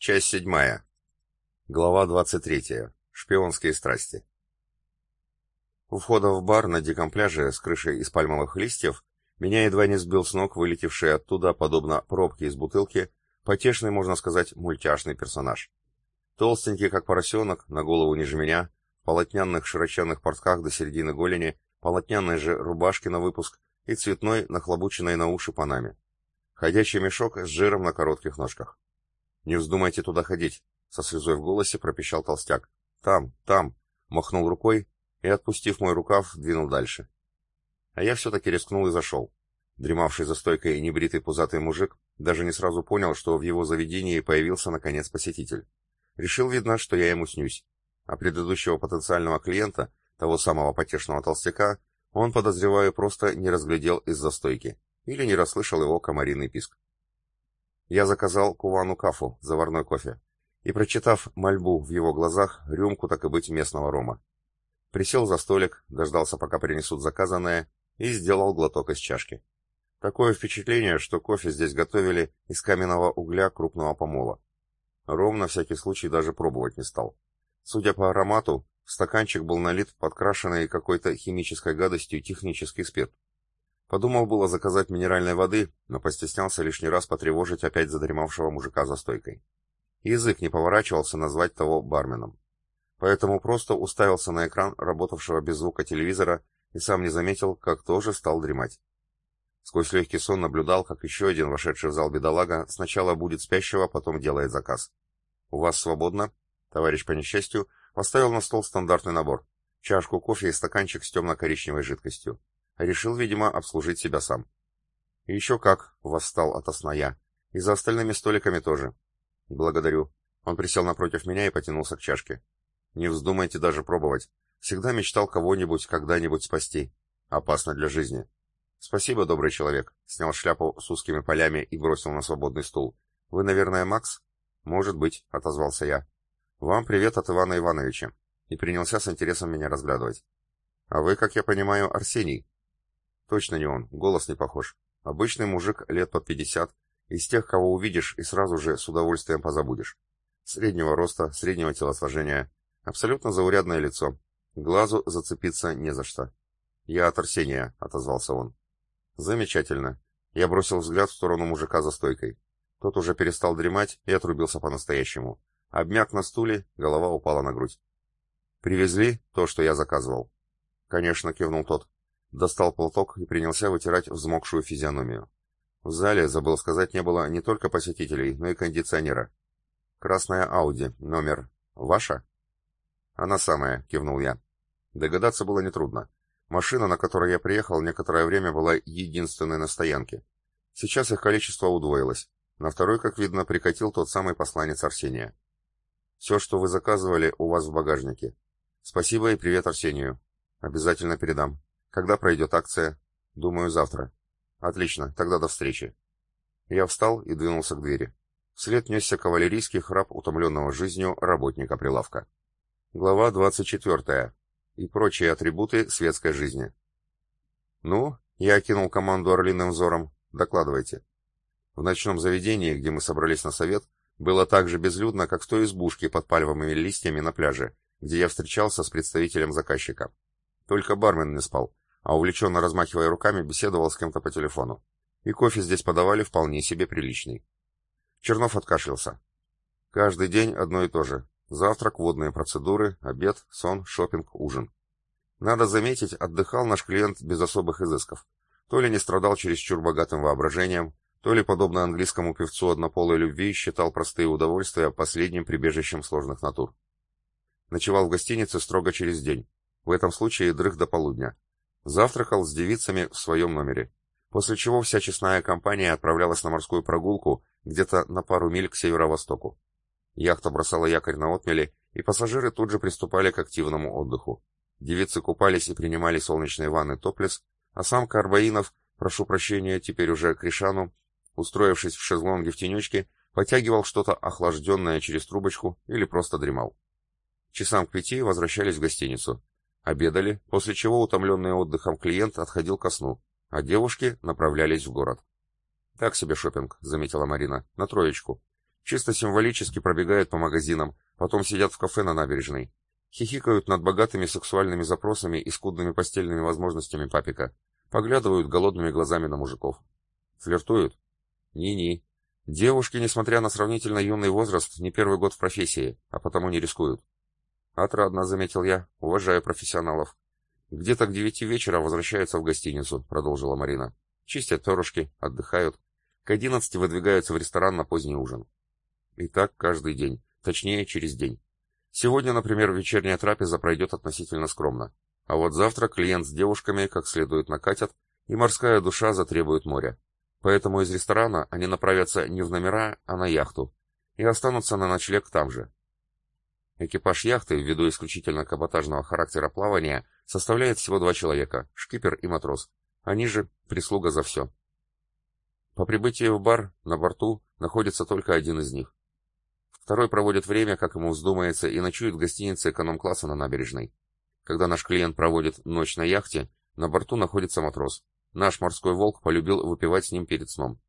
Часть седьмая. Глава двадцать третья. Шпионские страсти. У входа в бар на диком пляже с крышей из пальмовых листьев меня едва не сбил с ног вылетевший оттуда, подобно пробке из бутылки, потешный, можно сказать, мультяшный персонаж. Толстенький, как поросенок, на голову ниже меня, в полотняных широченных портках до середины голени, полотняной же рубашке на выпуск и цветной, нахлобученной на уши панаме. Ходячий мешок с жиром на коротких ножках. «Не вздумайте туда ходить», — со слезой в голосе пропищал толстяк. «Там, там», — махнул рукой и, отпустив мой рукав, двинул дальше. А я все-таки рискнул и зашел. Дремавший за стойкой небритый пузатый мужик даже не сразу понял, что в его заведении появился наконец посетитель. Решил, видно, что я ему снюсь. А предыдущего потенциального клиента, того самого потешного толстяка, он, подозреваю, просто не разглядел из-за стойки или не расслышал его комариный писк. Я заказал Кувану Кафу, заварной кофе, и, прочитав мольбу в его глазах, рюмку, так и быть, местного рома. Присел за столик, дождался, пока принесут заказанное, и сделал глоток из чашки. Такое впечатление, что кофе здесь готовили из каменного угля крупного помола. Ром на всякий случай даже пробовать не стал. Судя по аромату, стаканчик был налит подкрашенный какой-то химической гадостью технический спирт. Подумал было заказать минеральной воды, но постеснялся лишний раз потревожить опять задремавшего мужика за стойкой. Язык не поворачивался назвать того барменом. Поэтому просто уставился на экран работавшего без звука телевизора и сам не заметил, как тоже стал дремать. Сквозь легкий сон наблюдал, как еще один вошедший в зал бедолага сначала будет спящего, потом делает заказ. «У вас свободно?» Товарищ по несчастью поставил на стол стандартный набор. Чашку кофе и стаканчик с темно-коричневой жидкостью. Решил, видимо, обслужить себя сам. И еще как, восстал ото сна я. И за остальными столиками тоже. Благодарю. Он присел напротив меня и потянулся к чашке. Не вздумайте даже пробовать. Всегда мечтал кого-нибудь когда-нибудь спасти. Опасно для жизни. Спасибо, добрый человек. Снял шляпу с узкими полями и бросил на свободный стул. Вы, наверное, Макс? Может быть, отозвался я. Вам привет от Ивана Ивановича. И принялся с интересом меня разглядывать. А вы, как я понимаю, Арсений? Точно не он, голос не похож. Обычный мужик лет под пятьдесят, из тех, кого увидишь и сразу же с удовольствием позабудешь. Среднего роста, среднего телосложения, абсолютно заурядное лицо. Глазу зацепиться не за что. «Я от Арсения», — отозвался он. «Замечательно». Я бросил взгляд в сторону мужика за стойкой. Тот уже перестал дремать и отрубился по-настоящему. Обмяк на стуле, голова упала на грудь. «Привезли то, что я заказывал?» «Конечно», — кивнул тот. Достал платок и принялся вытирать взмокшую физиономию. В зале, забыл сказать, не было не только посетителей, но и кондиционера. «Красная Ауди, номер... Ваша?» «Она самая», — кивнул я. Догадаться было нетрудно. Машина, на которой я приехал, некоторое время была единственной на стоянке. Сейчас их количество удвоилось. На второй, как видно, прикатил тот самый посланец Арсения. «Все, что вы заказывали, у вас в багажнике. Спасибо и привет Арсению. Обязательно передам». Когда пройдет акция? Думаю, завтра. Отлично, тогда до встречи. Я встал и двинулся к двери. Вслед несся кавалерийский храп утомленного жизнью работника прилавка. Глава 24. И прочие атрибуты светской жизни. Ну, я окинул команду орлиным взором. Докладывайте. В ночном заведении, где мы собрались на совет, было так же безлюдно, как в той избушке под пальмовыми листьями на пляже, где я встречался с представителем заказчика. Только бармен не спал, а увлеченно размахивая руками, беседовал с кем-то по телефону. И кофе здесь подавали вполне себе приличный. Чернов откашлялся. Каждый день одно и то же. Завтрак, водные процедуры, обед, сон, шопинг, ужин. Надо заметить, отдыхал наш клиент без особых изысков. То ли не страдал чересчур богатым воображением, то ли, подобно английскому певцу однополой любви, считал простые удовольствия последним прибежищем сложных натур. Ночевал в гостинице строго через день. В этом случае дрых до полудня. Завтракал с девицами в своем номере. После чего вся честная компания отправлялась на морскую прогулку где-то на пару миль к северо-востоку. Яхта бросала якорь на отмеле, и пассажиры тут же приступали к активному отдыху. Девицы купались и принимали солнечные ванны топлес, а сам Карбаинов, прошу прощения, теперь уже Кришану, устроившись в шезлонге в тенечке, потягивал что-то охлажденное через трубочку или просто дремал. Часам к пяти возвращались в гостиницу. Обедали, после чего утомленный отдыхом клиент отходил ко сну, а девушки направлялись в город. «Так себе шопинг», — заметила Марина, — «на троечку. Чисто символически пробегают по магазинам, потом сидят в кафе на набережной. Хихикают над богатыми сексуальными запросами и скудными постельными возможностями папика. Поглядывают голодными глазами на мужиков. Флиртуют? Ни-ни. Девушки, несмотря на сравнительно юный возраст, не первый год в профессии, а потому не рискуют. Отрадно, заметил я, уважаю профессионалов. Где-то к девяти вечера возвращаются в гостиницу, продолжила Марина. Чистят перышки, отдыхают. К одиннадцати выдвигаются в ресторан на поздний ужин. И так каждый день, точнее через день. Сегодня, например, вечерняя трапеза пройдет относительно скромно. А вот завтра клиент с девушками как следует накатят, и морская душа затребует моря. Поэтому из ресторана они направятся не в номера, а на яхту, и останутся на ночлег там же. Экипаж яхты, ввиду исключительно каботажного характера плавания, составляет всего два человека – шкипер и матрос. Они же прислуга за все. По прибытии в бар на борту находится только один из них. Второй проводит время, как ему вздумается, и ночует в гостинице эконом-класса на набережной. Когда наш клиент проводит ночь на яхте, на борту находится матрос. Наш морской волк полюбил выпивать с ним перед сном.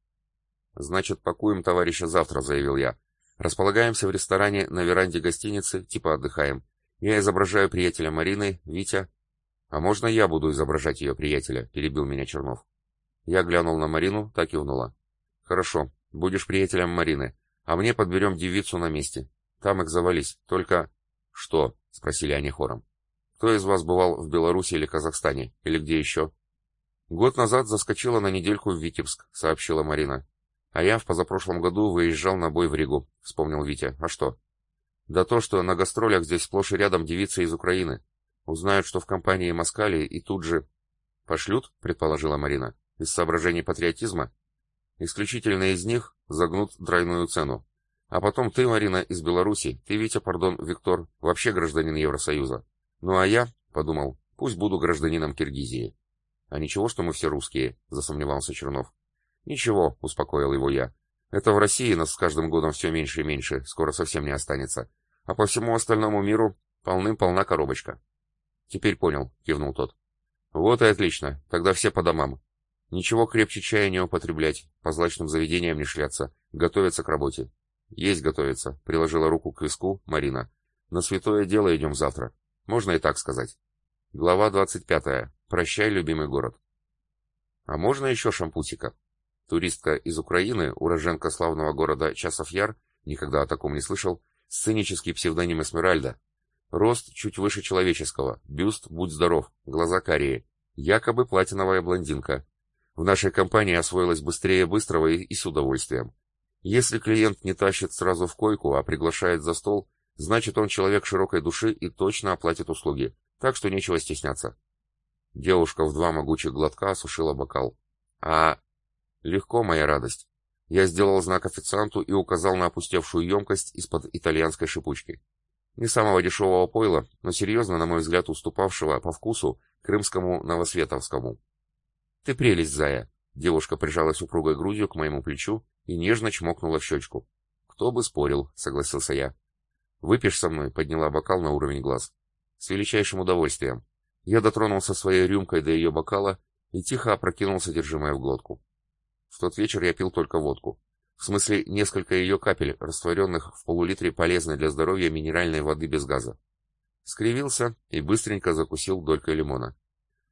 «Значит, пакуем товарища завтра», — заявил я. «Располагаемся в ресторане на веранде гостиницы, типа отдыхаем. Я изображаю приятеля Марины, Витя». «А можно я буду изображать ее приятеля?» — перебил меня Чернов. Я глянул на Марину, так и внула. «Хорошо, будешь приятелем Марины, а мне подберем девицу на месте. Там их завались, только...» «Что?» — спросили они хором. Кто из вас бывал в Беларуси или Казахстане? Или где еще? Год назад заскочила на недельку в Витебск, сообщила Марина. А я в позапрошлом году выезжал на бой в Ригу, вспомнил Витя. А что? Да то, что на гастролях здесь сплошь и рядом девицы из Украины. Узнают, что в компании Москали, и тут же... Пошлют, предположила Марина, из соображений патриотизма? Исключительно из них загнут двойную цену. А потом ты, Марина, из Беларуси, ты, Витя, пардон, Виктор, вообще гражданин Евросоюза. Ну а я, подумал, пусть буду гражданином Киргизии. А ничего, что мы все русские, засомневался Чернов. Ничего, успокоил его я. Это в России нас с каждым годом все меньше и меньше, скоро совсем не останется. А по всему остальному миру полным-полна коробочка. Теперь понял, кивнул тот. Вот и отлично, тогда все по домам. Ничего крепче чая не употреблять, по злачным заведениям не шляться, готовиться к работе. Есть готовиться, приложила руку к виску Марина. На святое дело идем завтра. Можно и так сказать. Глава 25. Прощай, любимый город. А можно еще шампусика? Туристка из Украины, уроженка славного города Часов-Яр, никогда о таком не слышал, сценический псевдоним Эсмеральда. Рост чуть выше человеческого, бюст будь здоров, глаза карие, якобы платиновая блондинка. В нашей компании освоилась быстрее быстрого и, и с удовольствием. Если клиент не тащит сразу в койку, а приглашает за стол, Значит, он человек широкой души и точно оплатит услуги, так что нечего стесняться. Девушка в два могучих глотка осушила бокал. А... Легко, моя радость. Я сделал знак официанту и указал на опустевшую емкость из-под итальянской шипучки. Не самого дешевого пойла, но серьезно, на мой взгляд, уступавшего по вкусу крымскому новосветовскому. «Ты прелесть, зая!» Девушка прижалась упругой грудью к моему плечу и нежно чмокнула в щечку. «Кто бы спорил», — согласился я. «Выпьешь со мной?» — подняла бокал на уровень глаз. «С величайшим удовольствием». Я дотронулся своей рюмкой до ее бокала и тихо опрокинул содержимое в глотку. В тот вечер я пил только водку. В смысле, несколько ее капель, растворенных в полулитре полезной для здоровья минеральной воды без газа. Скривился и быстренько закусил долькой лимона.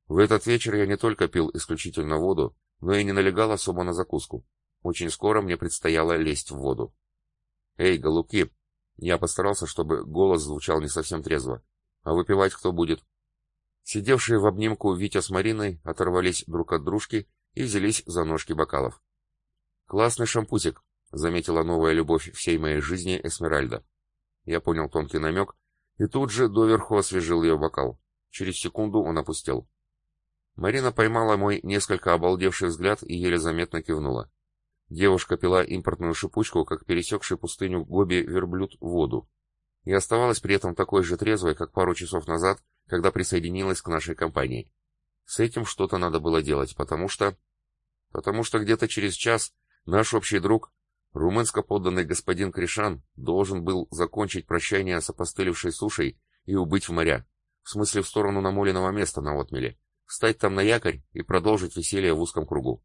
В этот вечер я не только пил исключительно воду, но и не налегал особо на закуску. Очень скоро мне предстояло лезть в воду. «Эй, голубки!» Я постарался, чтобы голос звучал не совсем трезво. А выпивать кто будет? Сидевшие в обнимку Витя с Мариной оторвались друг от дружки и взялись за ножки бокалов. «Классный шампусик», — заметила новая любовь всей моей жизни Эсмеральда. Я понял тонкий намек и тут же доверху освежил ее бокал. Через секунду он опустел. Марина поймала мой несколько обалдевший взгляд и еле заметно кивнула. Девушка пила импортную шипучку, как пересекший пустыню Гоби верблюд воду, и оставалась при этом такой же трезвой, как пару часов назад, когда присоединилась к нашей компании. С этим что-то надо было делать, потому что... Потому что где-то через час наш общий друг, румынско подданный господин Кришан, должен был закончить прощание с опостылевшей сушей и убыть в моря, в смысле в сторону намоленного места на отмеле, встать там на якорь и продолжить веселье в узком кругу.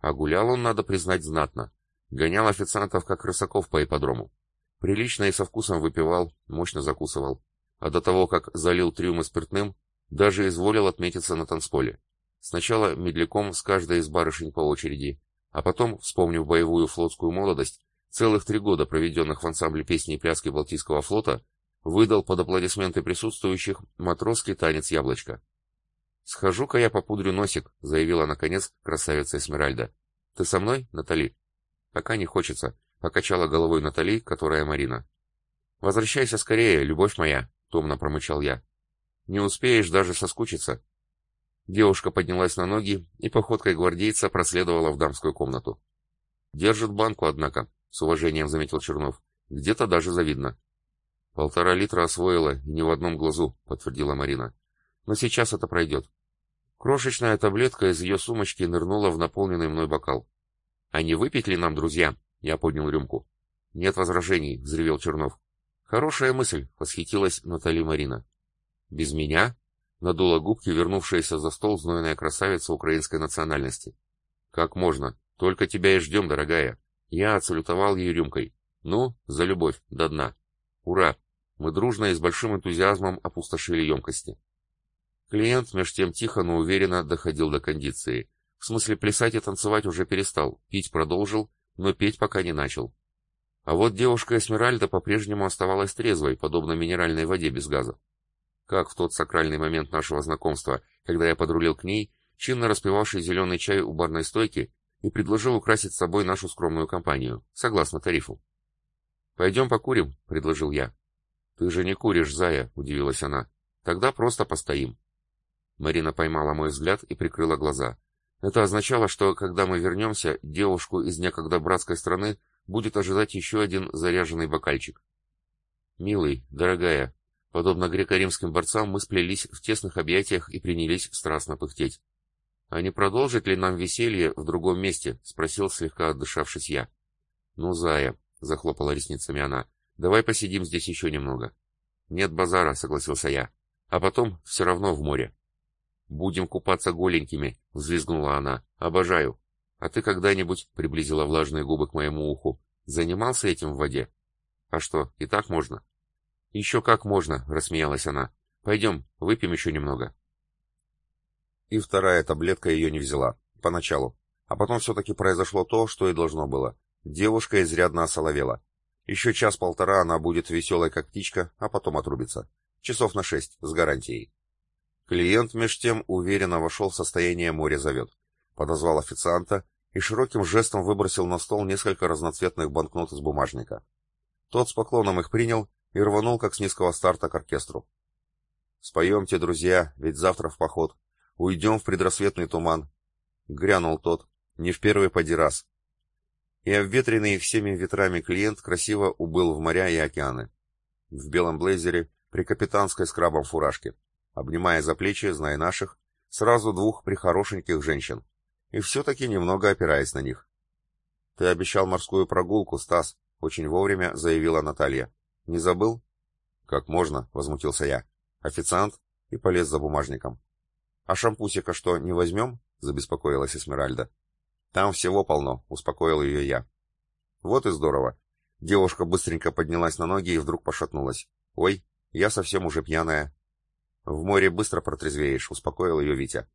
А гулял он, надо признать, знатно. Гонял официантов, как рысаков по ипподрому. Прилично и со вкусом выпивал, мощно закусывал. А до того, как залил трюмы спиртным, даже изволил отметиться на танцполе. Сначала медляком с каждой из барышень по очереди, а потом, вспомнив боевую флотскую молодость, целых три года, проведенных в ансамбле песни и пляски Балтийского флота, выдал под аплодисменты присутствующих матросский танец «Яблочко». «Схожу-ка я попудрю носик», — заявила, наконец, красавица Эсмеральда. «Ты со мной, Натали?» «Пока не хочется», — покачала головой Натали, которая Марина. «Возвращайся скорее, любовь моя», — томно промычал я. «Не успеешь даже соскучиться». Девушка поднялась на ноги и походкой гвардейца проследовала в дамскую комнату. «Держит банку, однако», — с уважением заметил Чернов. «Где-то даже завидно». «Полтора литра освоила, и ни в одном глазу», — подтвердила Марина. «Но сейчас это пройдет». Крошечная таблетка из ее сумочки нырнула в наполненный мной бокал. «А не выпить ли нам, друзья?» — я поднял рюмку. «Нет возражений», — взревел Чернов. «Хорошая мысль», — восхитилась Натали Марина. «Без меня?» — надула губки вернувшаяся за стол знойная красавица украинской национальности. «Как можно? Только тебя и ждем, дорогая». Я отсалютовал ей рюмкой. «Ну, за любовь, до дна». Ура! Мы дружно и с большим энтузиазмом опустошили емкости. Клиент меж тем тихо, но уверенно доходил до кондиции. В смысле, плясать и танцевать уже перестал, пить продолжил, но петь пока не начал. А вот девушка Эсмеральда по-прежнему оставалась трезвой, подобно минеральной воде без газа. Как в тот сакральный момент нашего знакомства, когда я подрулил к ней, чинно распивавший зеленый чай у барной стойки, и предложил украсить собой нашу скромную компанию, согласно тарифу. «Пойдем покурим», — предложил я. «Ты же не куришь, зая», — удивилась она. «Тогда просто постоим». Марина поймала мой взгляд и прикрыла глаза. Это означало, что, когда мы вернемся, девушку из некогда братской страны будет ожидать еще один заряженный бокальчик. «Милый, дорогая», подобно греко-римским борцам, мы сплелись в тесных объятиях и принялись страстно пыхтеть. «А не продолжит ли нам веселье в другом месте?» — спросил, слегка отдышавшись я. «Ну, зая, — захлопала ресницами она. «Давай посидим здесь еще немного». «Нет базара», — согласился я. «А потом все равно в море». «Будем купаться голенькими», — взвизгнула она. «Обожаю». «А ты когда-нибудь», — приблизила влажные губы к моему уху, — «занимался этим в воде?» «А что, и так можно?» «Еще как можно», — рассмеялась она. «Пойдем, выпьем еще немного». И вторая таблетка ее не взяла. Поначалу. А потом все-таки произошло то, что и должно было. Девушка изрядно осоловела. Еще час-полтора она будет веселой, как птичка, а потом отрубится. Часов на шесть, с гарантией. Клиент меж тем уверенно вошел в состояние «море зовет». Подозвал официанта и широким жестом выбросил на стол несколько разноцветных банкнот из бумажника. Тот с поклоном их принял и рванул, как с низкого старта, к оркестру. «Споемте, друзья, ведь завтра в поход. Уйдем в предрассветный туман». Грянул тот, не в первый поди раз, и обветренный всеми ветрами клиент красиво убыл в моря и океаны. В белом блейзере, при капитанской с крабом фуражке, обнимая за плечи, зная наших, сразу двух прихорошеньких женщин, и все-таки немного опираясь на них. «Ты обещал морскую прогулку, Стас», — очень вовремя заявила Наталья. «Не забыл?» «Как можно?» — возмутился я. «Официант?» и полез за бумажником. «А шампусика что, не возьмем?» — забеспокоилась Эсмеральда. Там всего полно, успокоил ее я. Вот и здорово. Девушка быстренько поднялась на ноги и вдруг пошатнулась. Ой, я совсем уже пьяная. В море быстро протрезвеешь, успокоил ее Витя.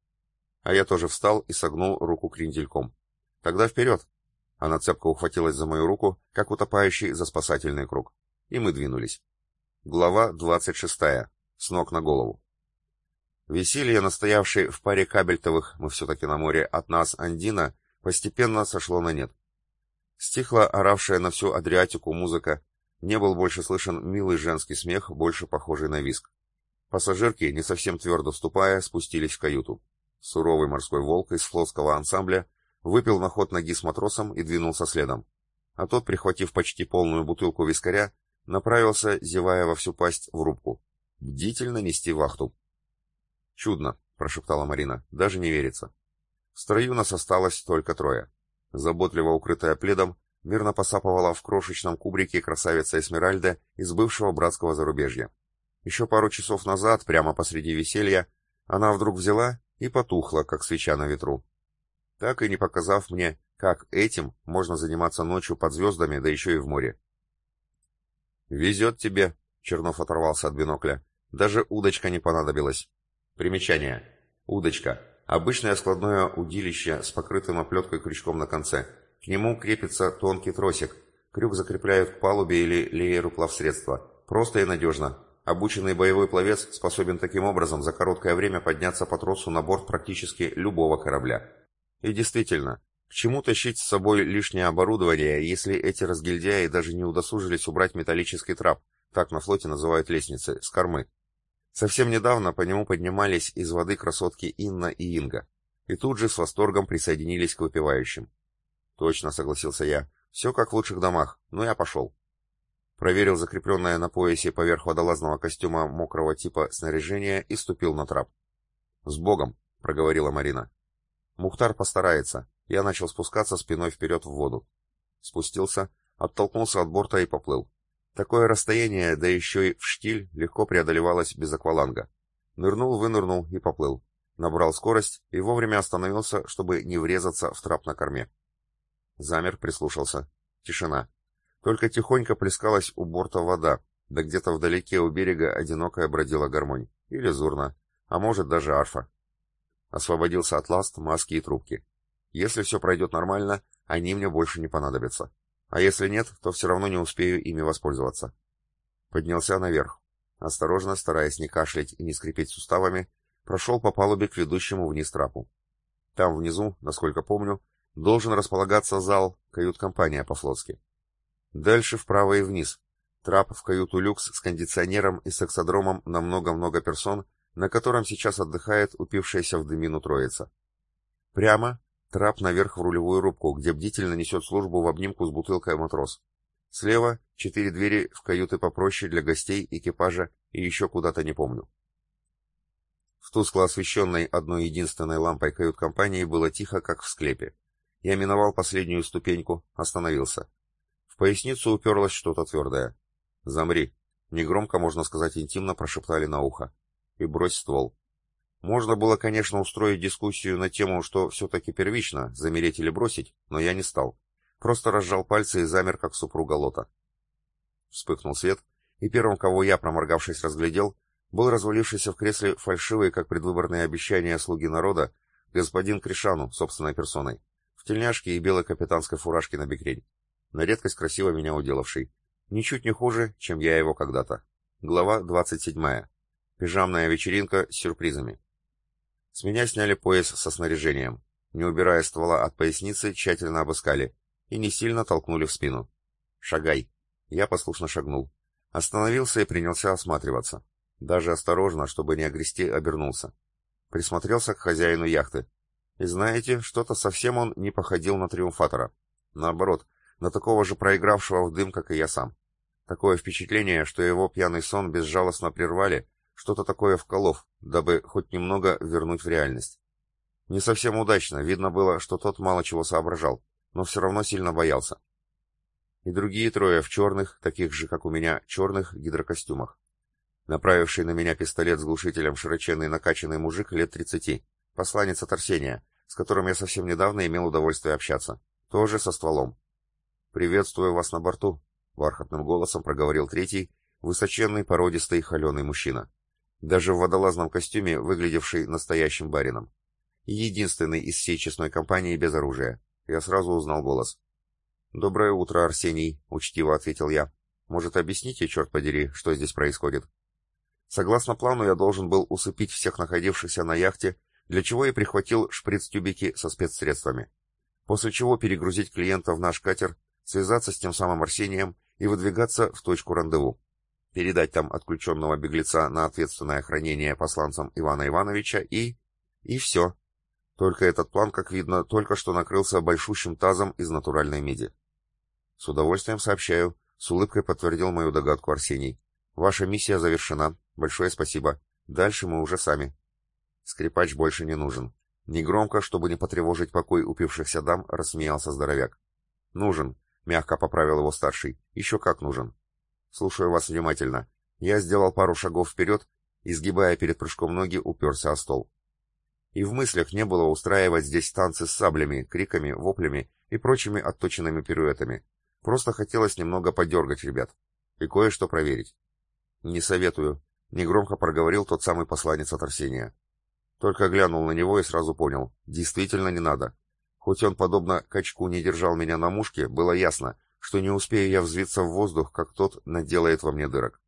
А я тоже встал и согнул руку крендельком. Тогда вперед! Она цепко ухватилась за мою руку, как утопающий за спасательный круг. И мы двинулись. Глава двадцать шестая. С ног на голову. Веселье, настоявшее в паре кабельтовых, мы все-таки на море, от нас Андина, постепенно сошло на нет. Стихла оравшая на всю Адриатику музыка, не был больше слышен милый женский смех, больше похожий на виск. Пассажирки, не совсем твердо ступая, спустились в каюту. Суровый морской волк из флотского ансамбля выпил на ход ноги с матросом и двинулся следом. А тот, прихватив почти полную бутылку вискаря, направился, зевая во всю пасть, в рубку. Бдительно нести вахту. «Чудно», — прошептала Марина, — «даже не верится». В строю нас осталось только трое. Заботливо укрытая пледом, мирно посапывала в крошечном кубрике красавица Эсмеральда из бывшего братского зарубежья. Еще пару часов назад, прямо посреди веселья, она вдруг взяла и потухла, как свеча на ветру. Так и не показав мне Как этим можно заниматься ночью под звездами, да еще и в море? «Везет тебе», — Чернов оторвался от бинокля. «Даже удочка не понадобилась». Примечание. Удочка. Обычное складное удилище с покрытым оплеткой крючком на конце. К нему крепится тонкий тросик. Крюк закрепляют к палубе или лееру плавсредства. Просто и надежно. Обученный боевой пловец способен таким образом за короткое время подняться по тросу на борт практически любого корабля. И действительно, чему тащить с собой лишнее оборудование, если эти разгильдяи даже не удосужились убрать металлический трап, так на флоте называют лестницы, с кормы. Совсем недавно по нему поднимались из воды красотки Инна и Инга, и тут же с восторгом присоединились к выпивающим. «Точно», — согласился я, — «все как в лучших домах, но я пошел». Проверил закрепленное на поясе поверх водолазного костюма мокрого типа снаряжение и ступил на трап. «С Богом!» — проговорила Марина. «Мухтар постарается». Я начал спускаться спиной вперед в воду. Спустился, оттолкнулся от борта и поплыл. Такое расстояние, да еще и в штиль, легко преодолевалось без акваланга. Нырнул, вынырнул и поплыл. Набрал скорость и вовремя остановился, чтобы не врезаться в трап на корме. Замер, прислушался. Тишина. Только тихонько плескалась у борта вода, да где-то вдалеке у берега одинокая бродила гармонь. Или зурна, а может даже арфа. Освободился от ласт, маски и трубки. Если все пройдет нормально, они мне больше не понадобятся. А если нет, то все равно не успею ими воспользоваться. Поднялся наверх. Осторожно, стараясь не кашлять и не скрипеть суставами, прошел по палубе к ведущему вниз трапу. Там внизу, насколько помню, должен располагаться зал, кают-компания по-флотски. Дальше вправо и вниз. Трап в каюту люкс с кондиционером и сексодромом на много-много персон, на котором сейчас отдыхает упившаяся в дымину троица. Прямо Трап наверх в рулевую рубку, где бдительно несет службу в обнимку с бутылкой матрос. Слева четыре двери в каюты попроще для гостей, экипажа и еще куда-то не помню. В тускло освещенной одной единственной лампой кают-компании было тихо, как в склепе. Я миновал последнюю ступеньку, остановился. В поясницу уперлось что-то твердое. «Замри!» — негромко, можно сказать, интимно прошептали на ухо. «И брось ствол!» Можно было, конечно, устроить дискуссию на тему, что все-таки первично, замереть или бросить, но я не стал. Просто разжал пальцы и замер, как супруга Лота. Вспыхнул свет, и первым, кого я, проморгавшись, разглядел, был развалившийся в кресле фальшивый, как предвыборные обещания слуги народа, господин Кришану, собственной персоной, в тельняшке и белой капитанской фуражке на бекрень. На редкость красиво меня уделавший. Ничуть не хуже, чем я его когда-то. Глава 27. Пижамная вечеринка с сюрпризами. С меня сняли пояс со снаряжением. Не убирая ствола от поясницы, тщательно обыскали и не сильно толкнули в спину. «Шагай!» Я послушно шагнул. Остановился и принялся осматриваться. Даже осторожно, чтобы не огрести, обернулся. Присмотрелся к хозяину яхты. И знаете, что-то совсем он не походил на триумфатора. Наоборот, на такого же проигравшего в дым, как и я сам. Такое впечатление, что его пьяный сон безжалостно прервали, что-то такое вколов, дабы хоть немного вернуть в реальность. Не совсем удачно, видно было, что тот мало чего соображал, но все равно сильно боялся. И другие трое в черных, таких же, как у меня, черных гидрокостюмах. Направивший на меня пистолет с глушителем широченный накачанный мужик лет тридцати, посланец от Арсения, с которым я совсем недавно имел удовольствие общаться, тоже со стволом. «Приветствую вас на борту», — бархатным голосом проговорил третий, высоченный, породистый, холеный мужчина даже в водолазном костюме, выглядевший настоящим барином. единственный из всей честной компании без оружия. Я сразу узнал голос. «Доброе утро, Арсений», — учтиво ответил я. «Может, объясните, черт подери, что здесь происходит?» Согласно плану, я должен был усыпить всех находившихся на яхте, для чего и прихватил шприц-тюбики со спецсредствами. После чего перегрузить клиента в наш катер, связаться с тем самым Арсением и выдвигаться в точку рандеву передать там отключенного беглеца на ответственное хранение посланцам Ивана Ивановича и... и все. Только этот план, как видно, только что накрылся большущим тазом из натуральной меди. С удовольствием сообщаю, с улыбкой подтвердил мою догадку Арсений. Ваша миссия завершена. Большое спасибо. Дальше мы уже сами. Скрипач больше не нужен. Негромко, чтобы не потревожить покой упившихся дам, рассмеялся здоровяк. Нужен, мягко поправил его старший. Еще как нужен. Слушаю вас внимательно. Я сделал пару шагов вперед, изгибая перед прыжком ноги, уперся о стол. И в мыслях не было устраивать здесь танцы с саблями, криками, воплями и прочими отточенными пируэтами. Просто хотелось немного подергать ребят и кое-что проверить. «Не советую», — негромко проговорил тот самый посланец от Арсения. Только глянул на него и сразу понял, действительно не надо. Хоть он, подобно качку, не держал меня на мушке, было ясно, что не успею я взвиться в воздух, как тот наделает во мне дырок.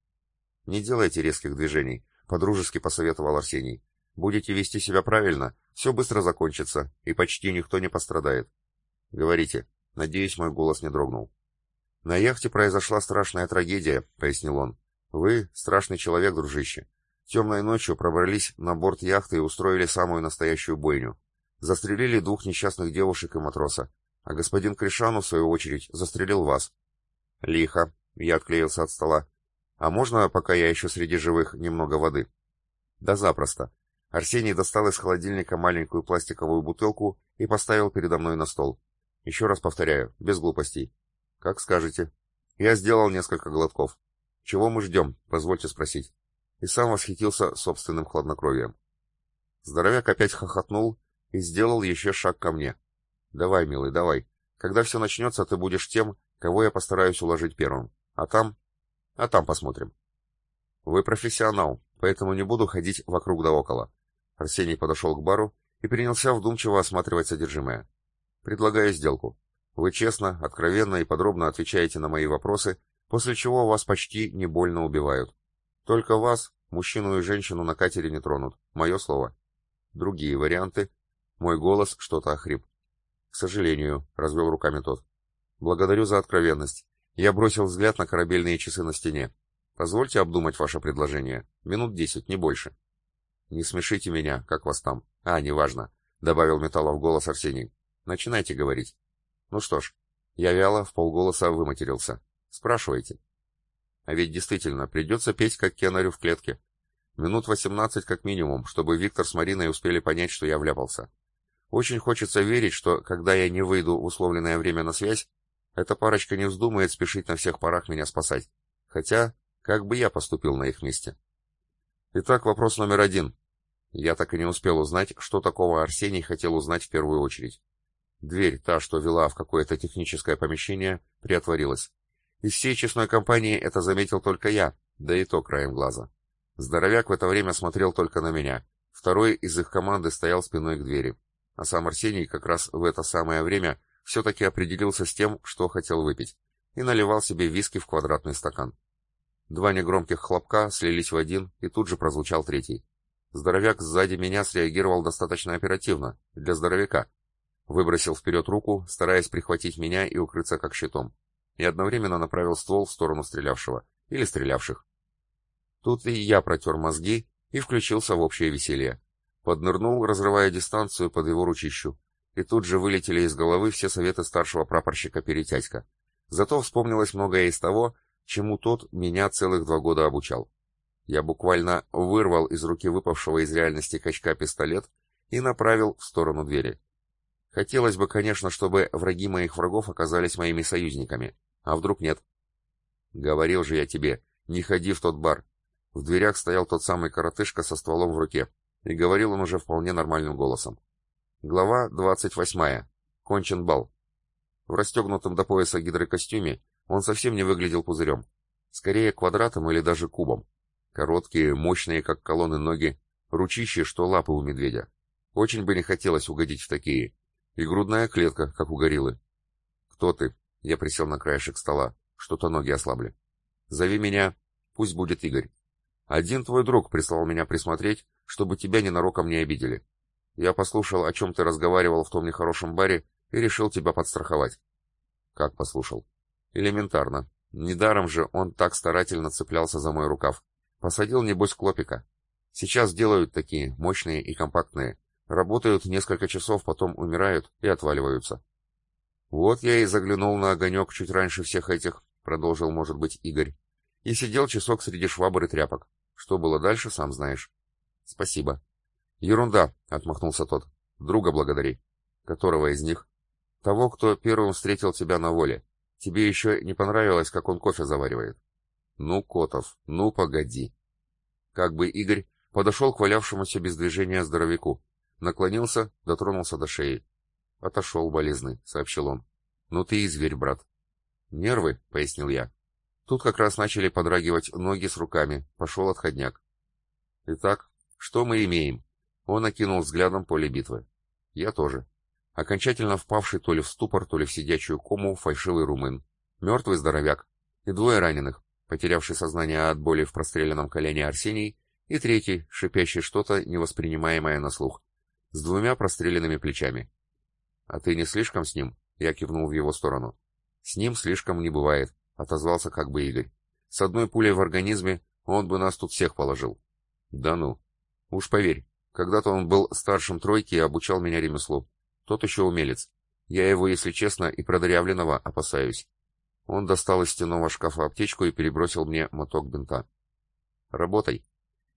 «Не делайте резких движений», — подружески посоветовал Арсений. «Будете вести себя правильно, все быстро закончится, и почти никто не пострадает». «Говорите». Надеюсь, мой голос не дрогнул. «На яхте произошла страшная трагедия», — пояснил он. «Вы — страшный человек, дружище. Темной ночью пробрались на борт яхты и устроили самую настоящую бойню. Застрелили двух несчастных девушек и матроса. А господин Кришану, в свою очередь, застрелил вас». «Лихо», — я отклеился от стола. «А можно, пока я еще среди живых, немного воды?» «Да запросто». Арсений достал из холодильника маленькую пластиковую бутылку и поставил передо мной на стол. Еще раз повторяю, без глупостей. Как скажете. Я сделал несколько глотков. Чего мы ждем, позвольте спросить. И сам восхитился собственным хладнокровием. Здоровяк опять хохотнул и сделал еще шаг ко мне. Давай, милый, давай. Когда все начнется, ты будешь тем, кого я постараюсь уложить первым. А там... А там посмотрим. Вы профессионал, поэтому не буду ходить вокруг да около. Арсений подошел к бару и принялся вдумчиво осматривать содержимое. Предлагаю сделку. Вы честно, откровенно и подробно отвечаете на мои вопросы, после чего вас почти не больно убивают. Только вас, мужчину и женщину на катере не тронут. Мое слово. Другие варианты. Мой голос что-то охрип. К сожалению, развел руками тот. Благодарю за откровенность. Я бросил взгляд на корабельные часы на стене. Позвольте обдумать ваше предложение. Минут десять, не больше. Не смешите меня, как вас там. А, неважно, добавил металлов голос Арсений. Начинайте говорить. Ну что ж, я вяло в полголоса выматерился. Спрашивайте. А ведь действительно, придется петь как Кенарю в клетке. Минут восемнадцать как минимум, чтобы Виктор с Мариной успели понять, что я вляпался. Очень хочется верить, что, когда я не выйду в условленное время на связь, эта парочка не вздумает спешить на всех парах меня спасать. Хотя, как бы я поступил на их месте? Итак, вопрос номер один. Я так и не успел узнать, что такого Арсений хотел узнать в первую очередь. Дверь, та, что вела в какое-то техническое помещение, приотворилась. Из всей честной компании это заметил только я, да и то краем глаза. Здоровяк в это время смотрел только на меня. Второй из их команды стоял спиной к двери. А сам Арсений как раз в это самое время все-таки определился с тем, что хотел выпить, и наливал себе виски в квадратный стакан. Два негромких хлопка слились в один, и тут же прозвучал третий. Здоровяк сзади меня среагировал достаточно оперативно, для здоровяка, Выбросил вперед руку, стараясь прихватить меня и укрыться как щитом, и одновременно направил ствол в сторону стрелявшего, или стрелявших. Тут и я протер мозги и включился в общее веселье. Поднырнул, разрывая дистанцию под его ручищу, и тут же вылетели из головы все советы старшего прапорщика Перетятька. Зато вспомнилось многое из того, чему тот меня целых два года обучал. Я буквально вырвал из руки выпавшего из реальности качка пистолет и направил в сторону двери. Хотелось бы, конечно, чтобы враги моих врагов оказались моими союзниками. А вдруг нет? Говорил же я тебе, не ходи в тот бар. В дверях стоял тот самый коротышка со стволом в руке, и говорил он уже вполне нормальным голосом. Глава двадцать восьмая. Кончен бал. В расстегнутом до пояса гидрокостюме он совсем не выглядел пузырем. Скорее квадратом или даже кубом. Короткие, мощные, как колонны ноги, ручищи, что лапы у медведя. Очень бы не хотелось угодить в такие, и грудная клетка, как у гориллы. «Кто ты?» Я присел на краешек стола. Что-то ноги ослабли. «Зови меня. Пусть будет Игорь. Один твой друг прислал меня присмотреть, чтобы тебя ненароком не обидели. Я послушал, о чем ты разговаривал в том нехорошем баре, и решил тебя подстраховать». «Как послушал?» «Элементарно. Недаром же он так старательно цеплялся за мой рукав. Посадил, небось, клопика. Сейчас делают такие, мощные и компактные. Работают несколько часов, потом умирают и отваливаются. Вот я и заглянул на огонек чуть раньше всех этих, продолжил, может быть, Игорь, и сидел часок среди швабр и тряпок. Что было дальше, сам знаешь. Спасибо. Ерунда, отмахнулся тот. Друга благодари. Которого из них? Того, кто первым встретил тебя на воле. Тебе еще не понравилось, как он кофе заваривает. Ну, Котов, ну погоди. Как бы Игорь подошел к валявшемуся без движения здоровяку. Наклонился, дотронулся до шеи. «Отошел болезный», — сообщил он. Ну ты и зверь, брат. Нервы, пояснил я. Тут как раз начали подрагивать ноги с руками, пошел отходняк. Итак, что мы имеем? Он окинул взглядом поле битвы. Я тоже. Окончательно впавший то ли в ступор, то ли в сидячую кому фальшивый румын. Мертвый здоровяк. И двое раненых, потерявший сознание от боли в простреленном колене Арсений, и третий, шипящий что-то, невоспринимаемое на слух, с двумя простреленными плечами. «А ты не слишком с ним?» — я кивнул в его сторону. «С ним слишком не бывает», — отозвался как бы Игорь. «С одной пулей в организме он бы нас тут всех положил». «Да ну. Уж поверь, когда-то он был старшим тройки и обучал меня ремеслу. Тот еще умелец. Я его, если честно, и продырявленного опасаюсь. Он достал из стенного шкафа аптечку и перебросил мне моток бинта. «Работай».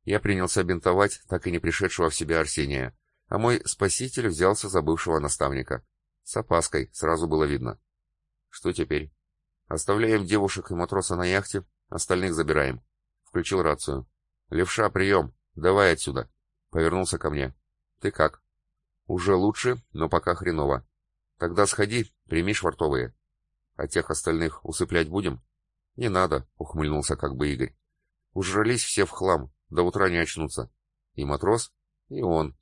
Я принялся бинтовать так и не пришедшего в себя Арсения, а мой спаситель взялся за бывшего наставника. С опаской, сразу было видно. Что теперь? Оставляем девушек и матроса на яхте, остальных забираем. Включил рацию. «Левша, прием! Давай отсюда!» Повернулся ко мне. «Ты как?» Уже лучше, но пока хреново. Тогда сходи, прими швартовые. А тех остальных усыплять будем? Не надо, ухмыльнулся как бы Игорь. Ужрались все в хлам, до утра не очнутся. И матрос, и он.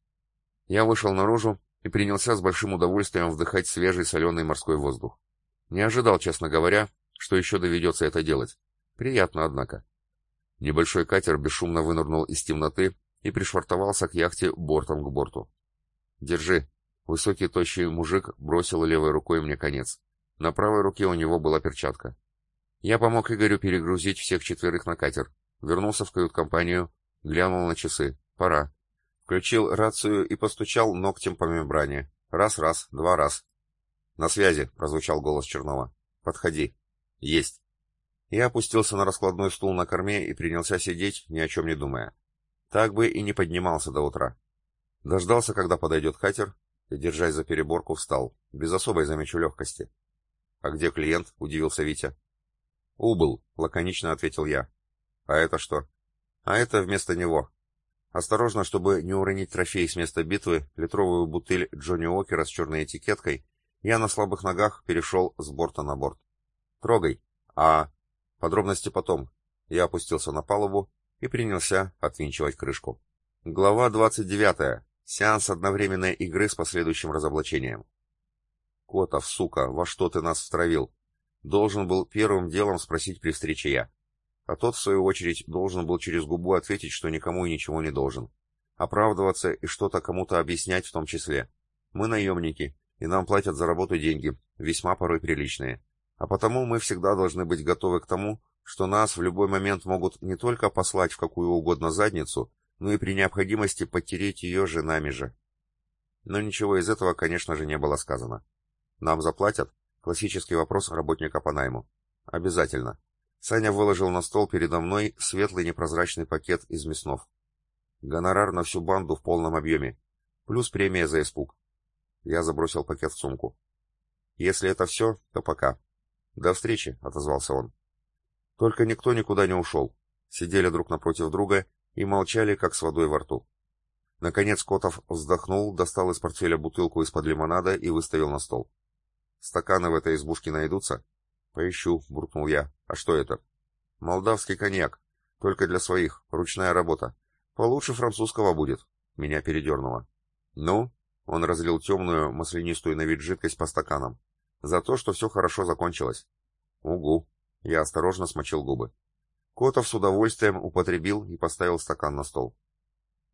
Я вышел наружу и принялся с большим удовольствием вдыхать свежий соленый морской воздух. Не ожидал, честно говоря, что еще доведется это делать. Приятно, однако. Небольшой катер бесшумно вынырнул из темноты и пришвартовался к яхте бортом к борту. «Держи». Высокий тощий мужик бросил левой рукой мне конец. На правой руке у него была перчатка. Я помог Игорю перегрузить всех четверых на катер. Вернулся в кают-компанию, глянул на часы. Пора. Включил рацию и постучал ногтем по мембране. Раз-раз, два раз. «На связи», — прозвучал голос Чернова. «Подходи». «Есть». Я опустился на раскладной стул на корме и принялся сидеть, ни о чем не думая. Так бы и не поднимался до утра. Дождался, когда подойдет катер, и, держась за переборку, встал, без особой, замечу, легкости. «А где клиент?» — удивился Витя. «Убыл», — лаконично ответил я. «А это что?» «А это вместо него». Осторожно, чтобы не уронить трофей с места битвы, литровую бутыль Джонни Уокера с черной этикеткой, я на слабых ногах перешел с борта на борт. «Трогай». «А...» «Подробности потом». Я опустился на палубу и принялся отвинчивать крышку. Глава 29. Сеанс одновременной игры с последующим разоблачением. Котов, сука, во что ты нас втравил? Должен был первым делом спросить при встрече я. А тот, в свою очередь, должен был через губу ответить, что никому и ничего не должен. Оправдываться и что-то кому-то объяснять в том числе. Мы наемники, и нам платят за работу деньги, весьма порой приличные. А потому мы всегда должны быть готовы к тому, что нас в любой момент могут не только послать в какую угодно задницу, ну и при необходимости потереть ее же нами же. Но ничего из этого, конечно же, не было сказано. Нам заплатят? Классический вопрос работника по найму. Обязательно. Саня выложил на стол передо мной светлый непрозрачный пакет из мяснов. Гонорар на всю банду в полном объеме. Плюс премия за испуг. Я забросил пакет в сумку. Если это все, то пока. До встречи, отозвался он. Только никто никуда не ушел. Сидели друг напротив друга и молчали, как с водой во рту. Наконец Котов вздохнул, достал из портфеля бутылку из-под лимонада и выставил на стол. «Стаканы в этой избушке найдутся?» «Поищу», — буркнул я. «А что это?» «Молдавский коньяк. Только для своих. Ручная работа. Получше французского будет». Меня передернуло. «Ну?» — он разлил темную, маслянистую на вид жидкость по стаканам. «За то, что все хорошо закончилось». «Угу». Я осторожно смочил губы. Котов с удовольствием употребил и поставил стакан на стол.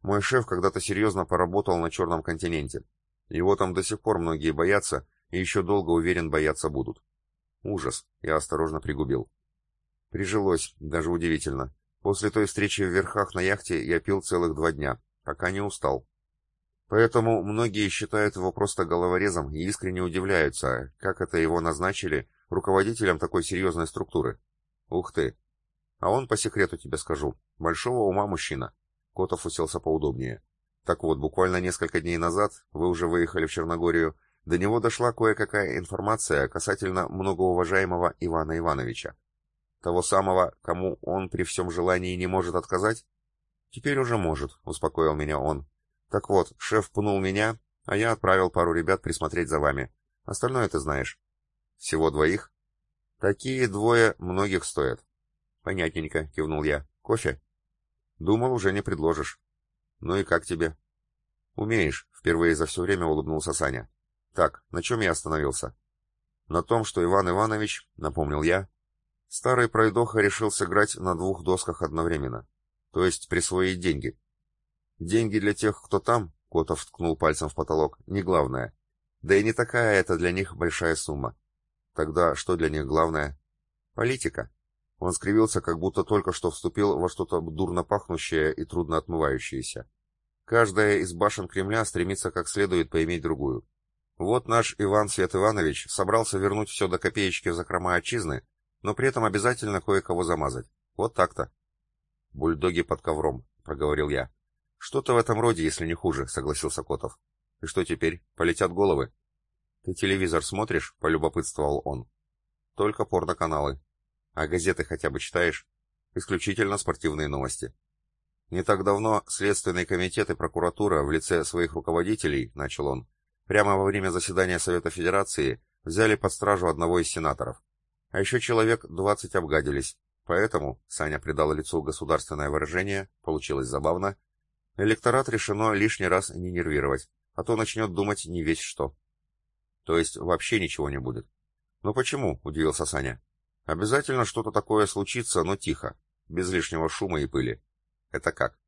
Мой шеф когда-то серьезно поработал на Черном континенте. Его там до сих пор многие боятся, и еще долго, уверен, бояться будут. Ужас, я осторожно пригубил. Прижилось, даже удивительно. После той встречи в верхах на яхте я пил целых два дня, пока не устал. Поэтому многие считают его просто головорезом и искренне удивляются, как это его назначили руководителем такой серьезной структуры. Ух ты, а он, по секрету тебе скажу, большого ума мужчина. Котов уселся поудобнее. Так вот, буквально несколько дней назад вы уже выехали в Черногорию. До него дошла кое-какая информация касательно многоуважаемого Ивана Ивановича. Того самого, кому он при всем желании не может отказать? Теперь уже может, успокоил меня он. Так вот, шеф пнул меня, а я отправил пару ребят присмотреть за вами. Остальное ты знаешь. Всего двоих? Такие двое многих стоят. Понятненько, кивнул я. Кофе? Думал, уже не предложишь. Ну и как тебе? Умеешь, впервые за все время улыбнулся Саня. Так, на чем я остановился? На том, что Иван Иванович, напомнил я, старый пройдоха решил сыграть на двух досках одновременно, то есть присвоить деньги. Деньги для тех, кто там, Котов ткнул пальцем в потолок, не главное. Да и не такая это для них большая сумма. Тогда что для них главное? Политика. Он скривился, как будто только что вступил во что-то дурно пахнущее и трудно отмывающееся. Каждая из башен Кремля стремится как следует поиметь другую. Вот наш Иван Свет Иванович собрался вернуть все до копеечки в закрома отчизны, но при этом обязательно кое-кого замазать. Вот так-то. «Бульдоги под ковром», — проговорил я. «Что-то в этом роде, если не хуже», — согласился Котов. «И что теперь? Полетят головы?» «Ты телевизор смотришь?» — полюбопытствовал он. «Только порноканалы. А газеты хотя бы читаешь?» «Исключительно спортивные новости». «Не так давно Следственный комитет и прокуратура в лице своих руководителей, — начал он, Прямо во время заседания Совета Федерации взяли под стражу одного из сенаторов. А еще человек 20 обгадились. Поэтому, Саня придал лицу государственное выражение, получилось забавно, электорат решено лишний раз не нервировать, а то начнет думать не весь что. То есть вообще ничего не будет. Но почему, удивился Саня. Обязательно что-то такое случится, но тихо, без лишнего шума и пыли. Это как?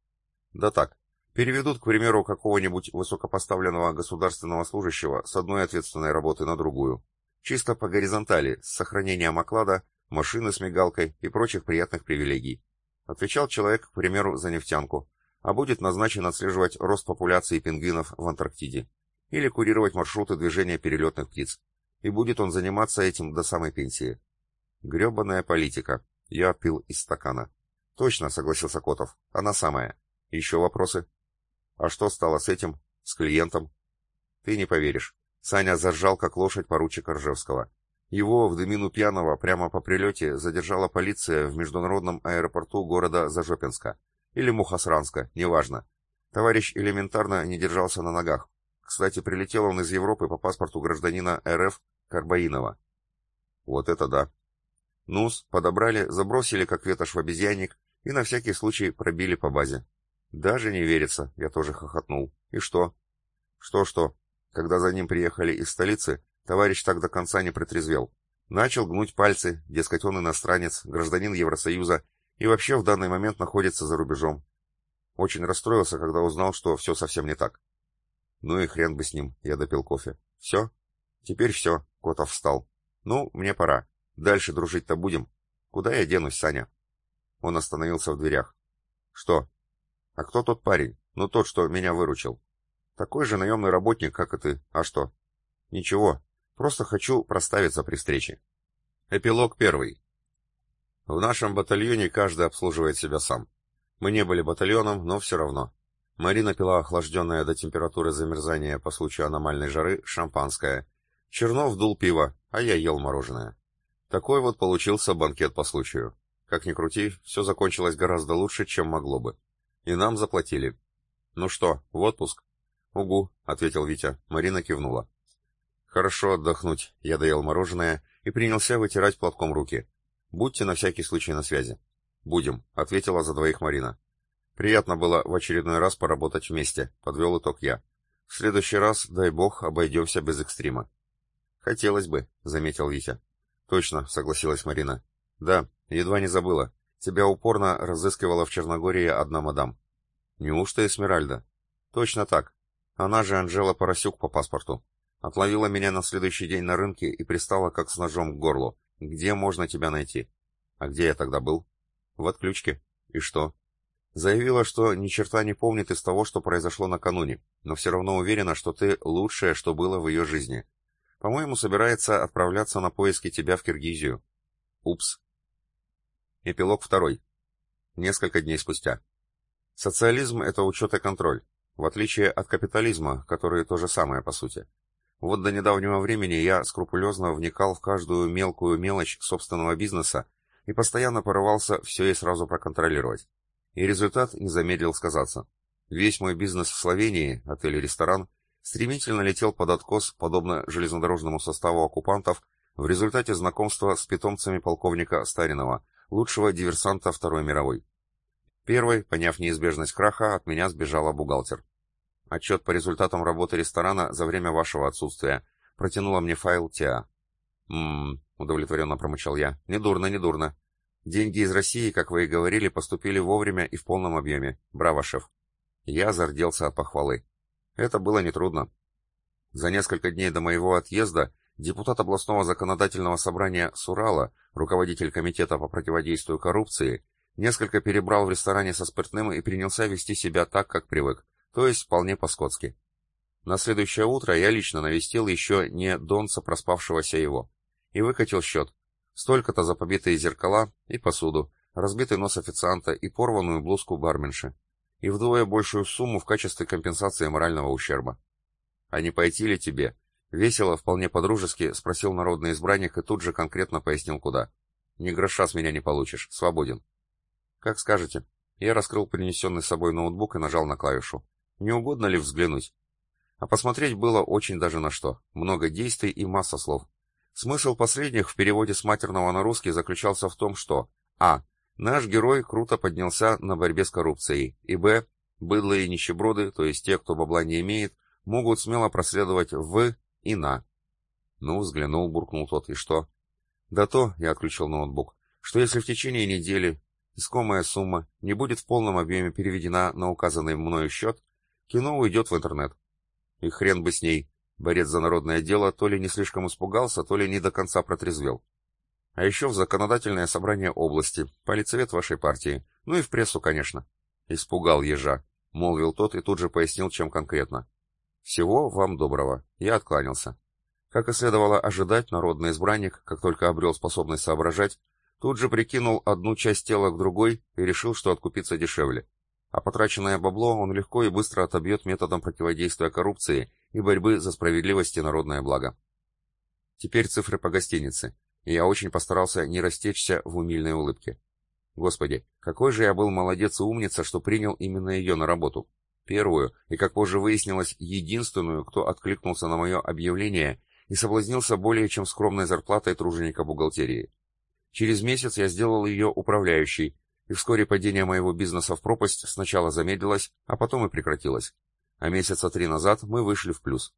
Да так, Переведут, к примеру, какого-нибудь высокопоставленного государственного служащего с одной ответственной работы на другую. Чисто по горизонтали, с сохранением оклада, машины с мигалкой и прочих приятных привилегий. Отвечал человек, к примеру, за нефтянку, а будет назначен отслеживать рост популяции пингвинов в Антарктиде или курировать маршруты движения перелетных птиц. И будет он заниматься этим до самой пенсии. Гребаная политика. Я пил из стакана. Точно, согласился Котов. Она самая. Еще вопросы? А что стало с этим? С клиентом? Ты не поверишь. Саня заржал, как лошадь поручика Ржевского. Его в дымину пьяного прямо по прилете задержала полиция в международном аэропорту города Зажопинска. Или Мухасранска, неважно. Товарищ элементарно не держался на ногах. Кстати, прилетел он из Европы по паспорту гражданина РФ Карбаинова. Вот это да. Нус подобрали, забросили как ветошь в обезьянник и на всякий случай пробили по базе. Даже не верится, я тоже хохотнул. И что? Что-что? Когда за ним приехали из столицы, товарищ так до конца не притрезвел. Начал гнуть пальцы, дескать, он иностранец, гражданин Евросоюза и вообще в данный момент находится за рубежом. Очень расстроился, когда узнал, что все совсем не так. Ну и хрен бы с ним, я допил кофе. Все? Теперь все, Котов встал. Ну, мне пора. Дальше дружить-то будем. Куда я денусь, Саня? Он остановился в дверях. Что? А кто тот парень? Ну тот, что меня выручил. Такой же наемный работник, как и ты. А что? Ничего. Просто хочу проставиться при встрече. Эпилог первый. В нашем батальоне каждый обслуживает себя сам. Мы не были батальоном, но все равно. Марина пила охлажденное до температуры замерзания по случаю аномальной жары шампанское. Чернов дул пиво, а я ел мороженое. Такой вот получился банкет по случаю. Как ни крути, все закончилось гораздо лучше, чем могло бы. И нам заплатили. Ну что, в отпуск? Угу, ответил Витя. Марина кивнула. Хорошо отдохнуть. Я доел мороженое и принялся вытирать платком руки. Будьте на всякий случай на связи. Будем, ответила за двоих Марина. Приятно было в очередной раз поработать вместе, подвел итог я. В следующий раз, дай бог, обойдемся без экстрима. Хотелось бы, заметил Витя. Точно, согласилась Марина. Да, едва не забыла. Тебя упорно разыскивала в Черногории одна мадам. Неужто Эсмеральда? Точно так. Она же Анжела Поросюк по паспорту. Отловила меня на следующий день на рынке и пристала как с ножом к горлу. Где можно тебя найти? А где я тогда был? В отключке. И что? Заявила, что ни черта не помнит из того, что произошло накануне, но все равно уверена, что ты лучшее, что было в ее жизни. По-моему, собирается отправляться на поиски тебя в Киргизию. Упс, Эпилог второй. Несколько дней спустя. Социализм – это учет и контроль, в отличие от капитализма, который то же самое по сути. Вот до недавнего времени я скрупулезно вникал в каждую мелкую мелочь собственного бизнеса и постоянно порывался все и сразу проконтролировать. И результат не замедлил сказаться. Весь мой бизнес в Словении, отель и ресторан, стремительно летел под откос, подобно железнодорожному составу оккупантов, в результате знакомства с питомцами полковника Старинова, лучшего диверсанта Второй мировой. Первый, поняв неизбежность краха, от меня сбежала бухгалтер. Отчет по результатам работы ресторана за время вашего отсутствия. Протянула мне файл ТИА. «Ммм», — удовлетворенно промычал я, — «недурно, недурно. Деньги из России, как вы и говорили, поступили вовремя и в полном объеме. Браво, шеф». Я зарделся от похвалы. Это было нетрудно. За несколько дней до моего отъезда депутат областного законодательного собрания Сурала, руководитель комитета по противодействию коррупции, несколько перебрал в ресторане со спиртным и принялся вести себя так, как привык, то есть вполне по-скотски. На следующее утро я лично навестил еще не донца проспавшегося его и выкатил счет. Столько-то за побитые зеркала и посуду, разбитый нос официанта и порванную блузку барменши, и вдвое большую сумму в качестве компенсации морального ущерба. А не пойти ли тебе? Весело, вполне по-дружески, спросил народный избранник и тут же конкретно пояснил куда. Ни гроша с меня не получишь, свободен. Как скажете. Я раскрыл принесенный с собой ноутбук и нажал на клавишу. Не угодно ли взглянуть? А посмотреть было очень даже на что. Много действий и масса слов. Смысл последних в переводе с матерного на русский заключался в том, что а. Наш герой круто поднялся на борьбе с коррупцией, и б. Быдло нищеброды, то есть те, кто бабла не имеет, могут смело проследовать в и на. Ну, взглянул, буркнул тот, и что? Да то, я отключил ноутбук, что если в течение недели искомая сумма не будет в полном объеме переведена на указанный мною счет, кино уйдет в интернет. И хрен бы с ней, борец за народное дело то ли не слишком испугался, то ли не до конца протрезвел. А еще в законодательное собрание области, полицевет вашей партии, ну и в прессу, конечно. Испугал ежа, молвил тот и тут же пояснил, чем конкретно. Всего вам доброго. Я откланялся. Как и следовало ожидать, народный избранник, как только обрел способность соображать, тут же прикинул одну часть тела к другой и решил, что откупиться дешевле. А потраченное бабло он легко и быстро отобьет методом противодействия коррупции и борьбы за справедливость и народное благо. Теперь цифры по гостинице, и я очень постарался не растечься в умильной улыбке. Господи, какой же я был молодец и умница, что принял именно ее на работу. Первую, и, как позже выяснилось, единственную, кто откликнулся на мое объявление и соблазнился более чем скромной зарплатой труженика бухгалтерии. Через месяц я сделал ее управляющей, и вскоре падение моего бизнеса в пропасть сначала замедлилось, а потом и прекратилось. А месяца три назад мы вышли в плюс.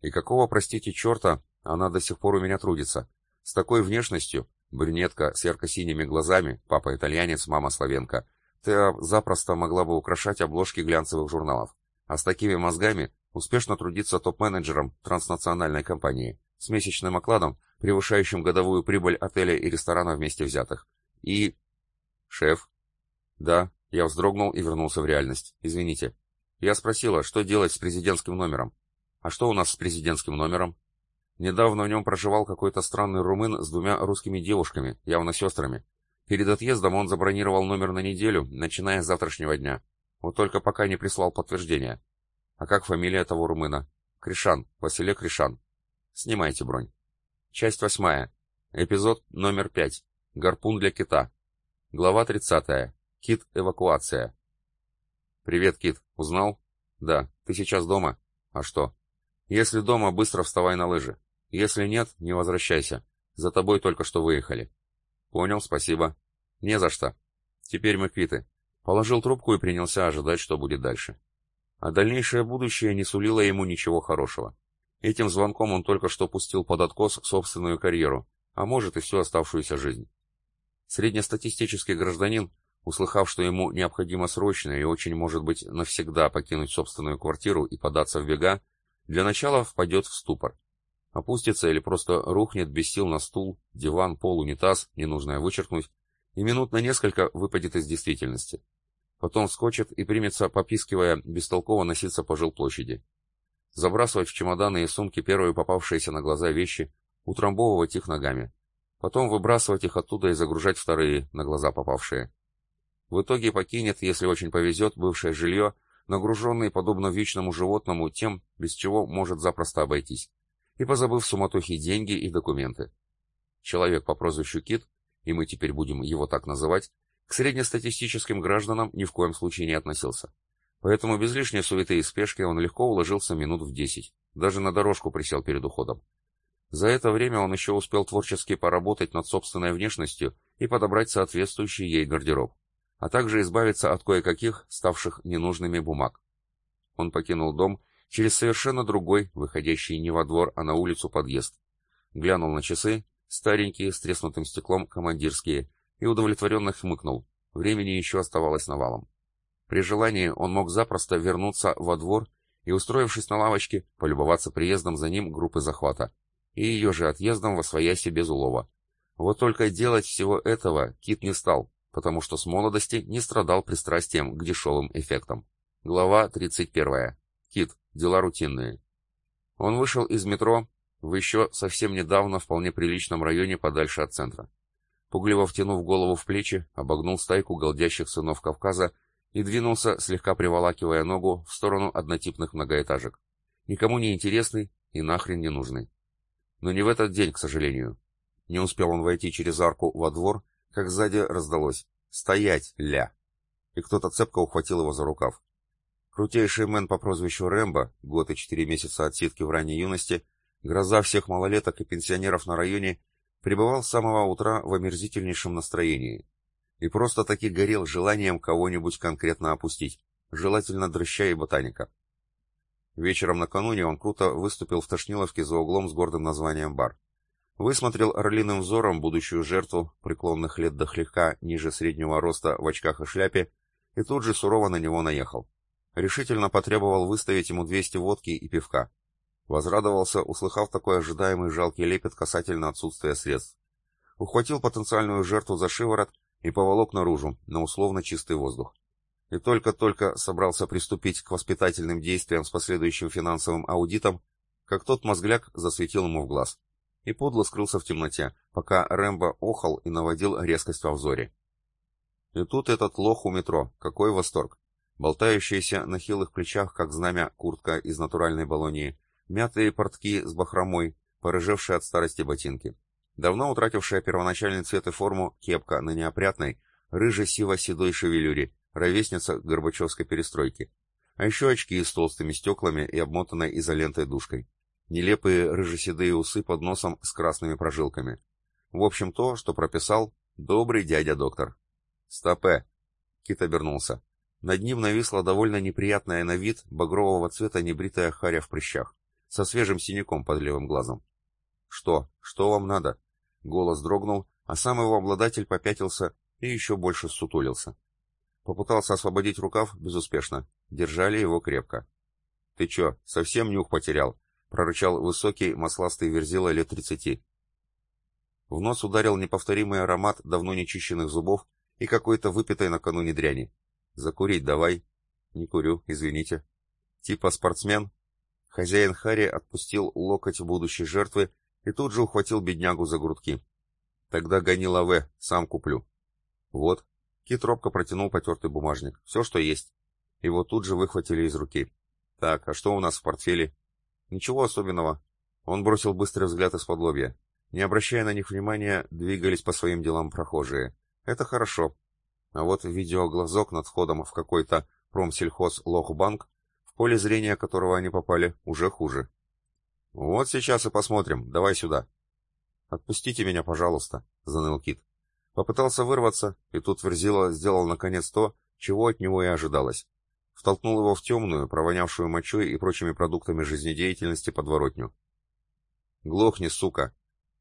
И какого, простите, черта, она до сих пор у меня трудится. С такой внешностью, брюнетка с ярко-синими глазами, папа итальянец, мама славенка, ты запросто могла бы украшать обложки глянцевых журналов. А с такими мозгами успешно трудиться топ-менеджером транснациональной компании с месячным окладом, превышающим годовую прибыль отеля и ресторана вместе взятых. И... Шеф? Да, я вздрогнул и вернулся в реальность. Извините. Я спросила, что делать с президентским номером. А что у нас с президентским номером? Недавно в нем проживал какой-то странный румын с двумя русскими девушками, явно сестрами. Перед отъездом он забронировал номер на неделю, начиная с завтрашнего дня. Вот только пока не прислал подтверждения. А как фамилия того румына? Кришан, Василий Кришан. Снимайте бронь. Часть восьмая. Эпизод номер пять. Гарпун для кита. Глава тридцатая. Кит-эвакуация. Привет, Кит. Узнал? Да. Ты сейчас дома? А что? Если дома, быстро вставай на лыжи. Если нет, не возвращайся. За тобой только что выехали. Понял, спасибо. Не за что. Теперь мы квиты. Положил трубку и принялся ожидать, что будет дальше. А дальнейшее будущее не сулило ему ничего хорошего. Этим звонком он только что пустил под откос собственную карьеру, а может и всю оставшуюся жизнь. Среднестатистический гражданин, услыхав, что ему необходимо срочно и очень может быть навсегда покинуть собственную квартиру и податься в бега, для начала впадет в ступор опустится или просто рухнет без сил на стул, диван, пол, унитаз, ненужное вычеркнуть, и минут на несколько выпадет из действительности. Потом вскочит и примется, попискивая, бестолково носиться по жилплощади. Забрасывать в чемоданы и сумки первые попавшиеся на глаза вещи, утрамбовывать их ногами. Потом выбрасывать их оттуда и загружать вторые, на глаза попавшие. В итоге покинет, если очень повезет, бывшее жилье, нагруженный, подобно вечному животному, тем, без чего может запросто обойтись и позабыв суматохе деньги и документы. Человек по прозвищу Кит, и мы теперь будем его так называть, к среднестатистическим гражданам ни в коем случае не относился. Поэтому без лишней суеты и спешки он легко уложился минут в десять, даже на дорожку присел перед уходом. За это время он еще успел творчески поработать над собственной внешностью и подобрать соответствующий ей гардероб, а также избавиться от кое-каких, ставших ненужными бумаг. Он покинул дом через совершенно другой, выходящий не во двор, а на улицу подъезд. Глянул на часы, старенькие, с треснутым стеклом, командирские, и удовлетворенно хмыкнул. Времени еще оставалось навалом. При желании он мог запросто вернуться во двор и, устроившись на лавочке, полюбоваться приездом за ним группы захвата и ее же отъездом во свояси без улова. Вот только делать всего этого Кит не стал, потому что с молодости не страдал пристрастием к дешевым эффектам. Глава 31. Кит. Дела рутинные. Он вышел из метро в еще совсем недавно вполне приличном районе подальше от центра. Пугливо втянув голову в плечи, обогнул стайку голдящих сынов Кавказа и двинулся, слегка приволакивая ногу, в сторону однотипных многоэтажек. Никому не интересный и нахрен не нужный. Но не в этот день, к сожалению. Не успел он войти через арку во двор, как сзади раздалось «Стоять, ля!» И кто-то цепко ухватил его за рукав. Крутейший мэн по прозвищу Рэмбо, год и четыре месяца отсидки в ранней юности, гроза всех малолеток и пенсионеров на районе, пребывал с самого утра в омерзительнейшем настроении. И просто-таки горел желанием кого-нибудь конкретно опустить, желательно дрыща и ботаника. Вечером накануне он круто выступил в Тошниловке за углом с гордым названием «Бар». Высмотрел орлиным взором будущую жертву преклонных лет до хлеха ниже среднего роста в очках и шляпе и тут же сурово на него наехал. Решительно потребовал выставить ему 200 водки и пивка. Возрадовался, услыхав такой ожидаемый жалкий лепет касательно отсутствия средств. Ухватил потенциальную жертву за шиворот и поволок наружу, на условно чистый воздух и только-только собрался приступить к воспитательным действиям с последующим финансовым аудитом, как тот мозгляк засветил ему в глаз. И подло скрылся в темноте, пока Рэмбо охал и наводил резкость во взоре. И тут этот лох у метро, какой восторг! Болтающиеся на хилых плечах, как знамя, куртка из натуральной балонии, мятые портки с бахромой, порыжевшие от старости ботинки. Давно утратившая первоначальный цвет и форму кепка на неопрятной, рыже-сиво-седой шевелюре, ровесница Горбачевской перестройки. А еще очки с толстыми стеклами и обмотанной изолентой душкой. Нелепые рыжеседые усы под носом с красными прожилками. В общем, то, что прописал добрый дядя-доктор. «Стопе!» Кит обернулся. Над ним нависла довольно неприятная на вид багрового цвета небритая харя в прыщах, со свежим синяком под левым глазом. «Что? Что вам надо?» Голос дрогнул, а сам его обладатель попятился и еще больше сутулился. Попытался освободить рукав, безуспешно. Держали его крепко. «Ты чё, совсем нюх потерял?» — прорычал высокий, масластый верзила лет тридцати. В нос ударил неповторимый аромат давно нечищенных зубов и какой-то выпитой накануне дряни. «Закурить давай». «Не курю, извините». «Типа спортсмен?» Хозяин Хари отпустил локоть будущей жертвы и тут же ухватил беднягу за грудки. «Тогда гони лаве, сам куплю». «Вот, Кит робко протянул потертый бумажник. Все, что есть. Его тут же выхватили из руки. Так, а что у нас в портфеле? Ничего особенного. Он бросил быстрый взгляд из-под лобья. Не обращая на них внимания, двигались по своим делам прохожие. Это хорошо. А вот видеоглазок над входом в какой-то промсельхоз Лохбанк, в поле зрения которого они попали, уже хуже. Вот сейчас и посмотрим. Давай сюда. Отпустите меня, пожалуйста, заныл Кит. Попытался вырваться, и тут Верзила сделал наконец то, чего от него и ожидалось. Втолкнул его в темную, провонявшую мочой и прочими продуктами жизнедеятельности подворотню. «Глохни, сука!»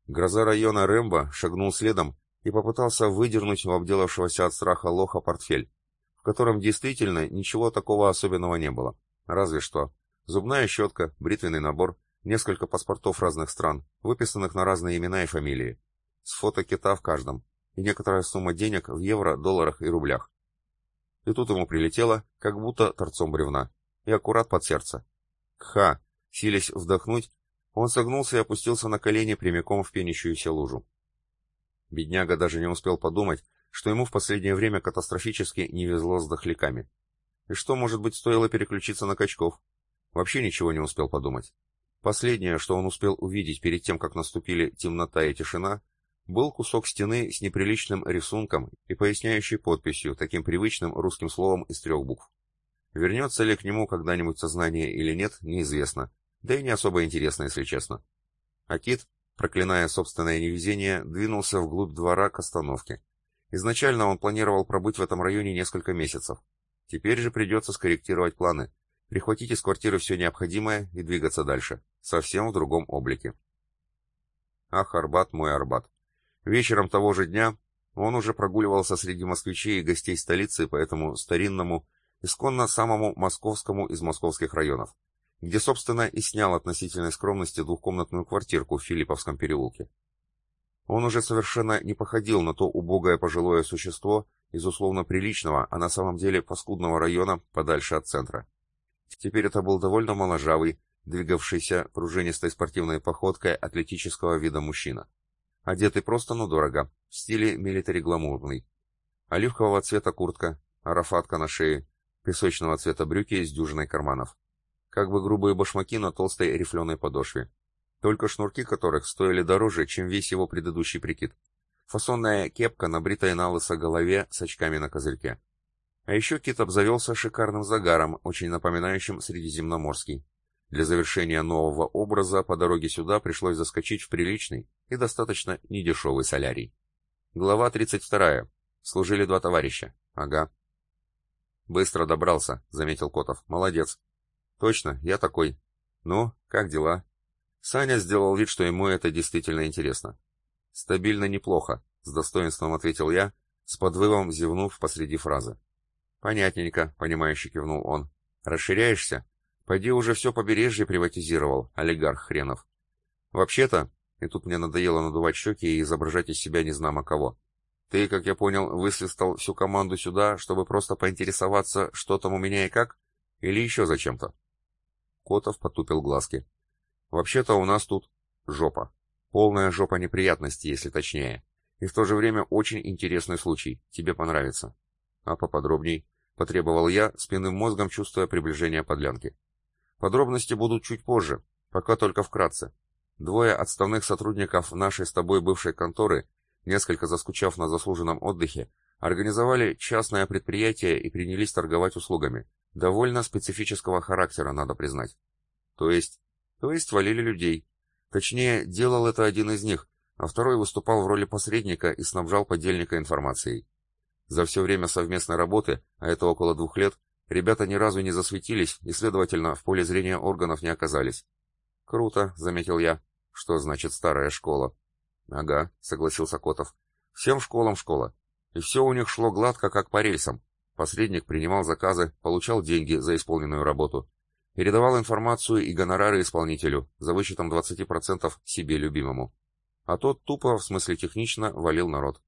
Гроза района Рэмбо шагнул следом и попытался выдернуть у обделавшегося от страха лоха портфель, в котором действительно ничего такого особенного не было. Разве что зубная щетка, бритвенный набор, несколько паспортов разных стран, выписанных на разные имена и фамилии, с фото кита в каждом, и некоторая сумма денег в евро, долларах и рублях. И тут ему прилетело, как будто торцом бревна, и аккурат под сердце. Кха! Силясь вдохнуть, он согнулся и опустился на колени прямиком в пенящуюся лужу. Бедняга даже не успел подумать, что ему в последнее время катастрофически не везло с дохляками. И что, может быть, стоило переключиться на качков? Вообще ничего не успел подумать. Последнее, что он успел увидеть перед тем, как наступили темнота и тишина, был кусок стены с неприличным рисунком и поясняющей подписью, таким привычным русским словом из трех букв. Вернется ли к нему когда-нибудь сознание или нет, неизвестно, да и не особо интересно, если честно. А Кит, проклиная собственное невезение, двинулся вглубь двора к остановке. Изначально он планировал пробыть в этом районе несколько месяцев. Теперь же придется скорректировать планы, прихватить из квартиры все необходимое и двигаться дальше, совсем в другом облике. Ах, Арбат мой Арбат. Вечером того же дня он уже прогуливался среди москвичей и гостей столицы по этому старинному, исконно самому московскому из московских районов, где, собственно, и снял относительной скромности двухкомнатную квартирку в Филипповском переулке. Он уже совершенно не походил на то убогое пожилое существо из условно приличного, а на самом деле паскудного района подальше от центра. Теперь это был довольно моложавый, двигавшийся пружинистой спортивной походкой атлетического вида мужчина. Одетый просто, но дорого, в стиле милитари-гламурный. Оливкового цвета куртка, арафатка на шее, песочного цвета брюки с дюжиной карманов. Как бы грубые башмаки на толстой рифленой подошве. Только шнурки которых стоили дороже, чем весь его предыдущий прикид. Фасонная кепка на бритой на лысо голове с очками на козырьке. А еще Кит обзавелся шикарным загаром, очень напоминающим средиземноморский. Для завершения нового образа по дороге сюда пришлось заскочить в приличный и достаточно недешевый солярий. Глава 32. Служили два товарища. Ага. Быстро добрался, заметил Котов. Молодец. Точно, я такой. Ну, как дела? Саня сделал вид, что ему это действительно интересно. Стабильно неплохо, с достоинством ответил я, с подвывом зевнув посреди фразы. Понятненько, понимающе кивнул он. Расширяешься? Пойди уже все побережье приватизировал, олигарх хренов. Вообще-то, и тут мне надоело надувать щеки и изображать из себя незнамо кого. Ты, как я понял, высвистал всю команду сюда, чтобы просто поинтересоваться, что там у меня и как? Или еще зачем-то? Котов потупил глазки. Вообще-то у нас тут жопа. Полная жопа неприятностей, если точнее. И в то же время очень интересный случай. Тебе понравится. А поподробней? — потребовал я, спинным мозгом чувствуя приближение подлянки. «Подробности будут чуть позже, пока только вкратце. Двое отставных сотрудников нашей с тобой бывшей конторы, несколько заскучав на заслуженном отдыхе, организовали частное предприятие и принялись торговать услугами. Довольно специфического характера, надо признать. То есть... То есть валили людей. Точнее, делал это один из них, а второй выступал в роли посредника и снабжал подельника информацией. За все время совместной работы, а это около двух лет, ребята ни разу не засветились и, следовательно, в поле зрения органов не оказались. «Круто», — заметил я. «Что значит старая школа?» «Ага», — согласился Котов. «Всем школам школа. И все у них шло гладко, как по рельсам. Посредник принимал заказы, получал деньги за исполненную работу. Передавал информацию и гонорары исполнителю, за вычетом 20% себе любимому. А тот тупо, в смысле технично, валил народ.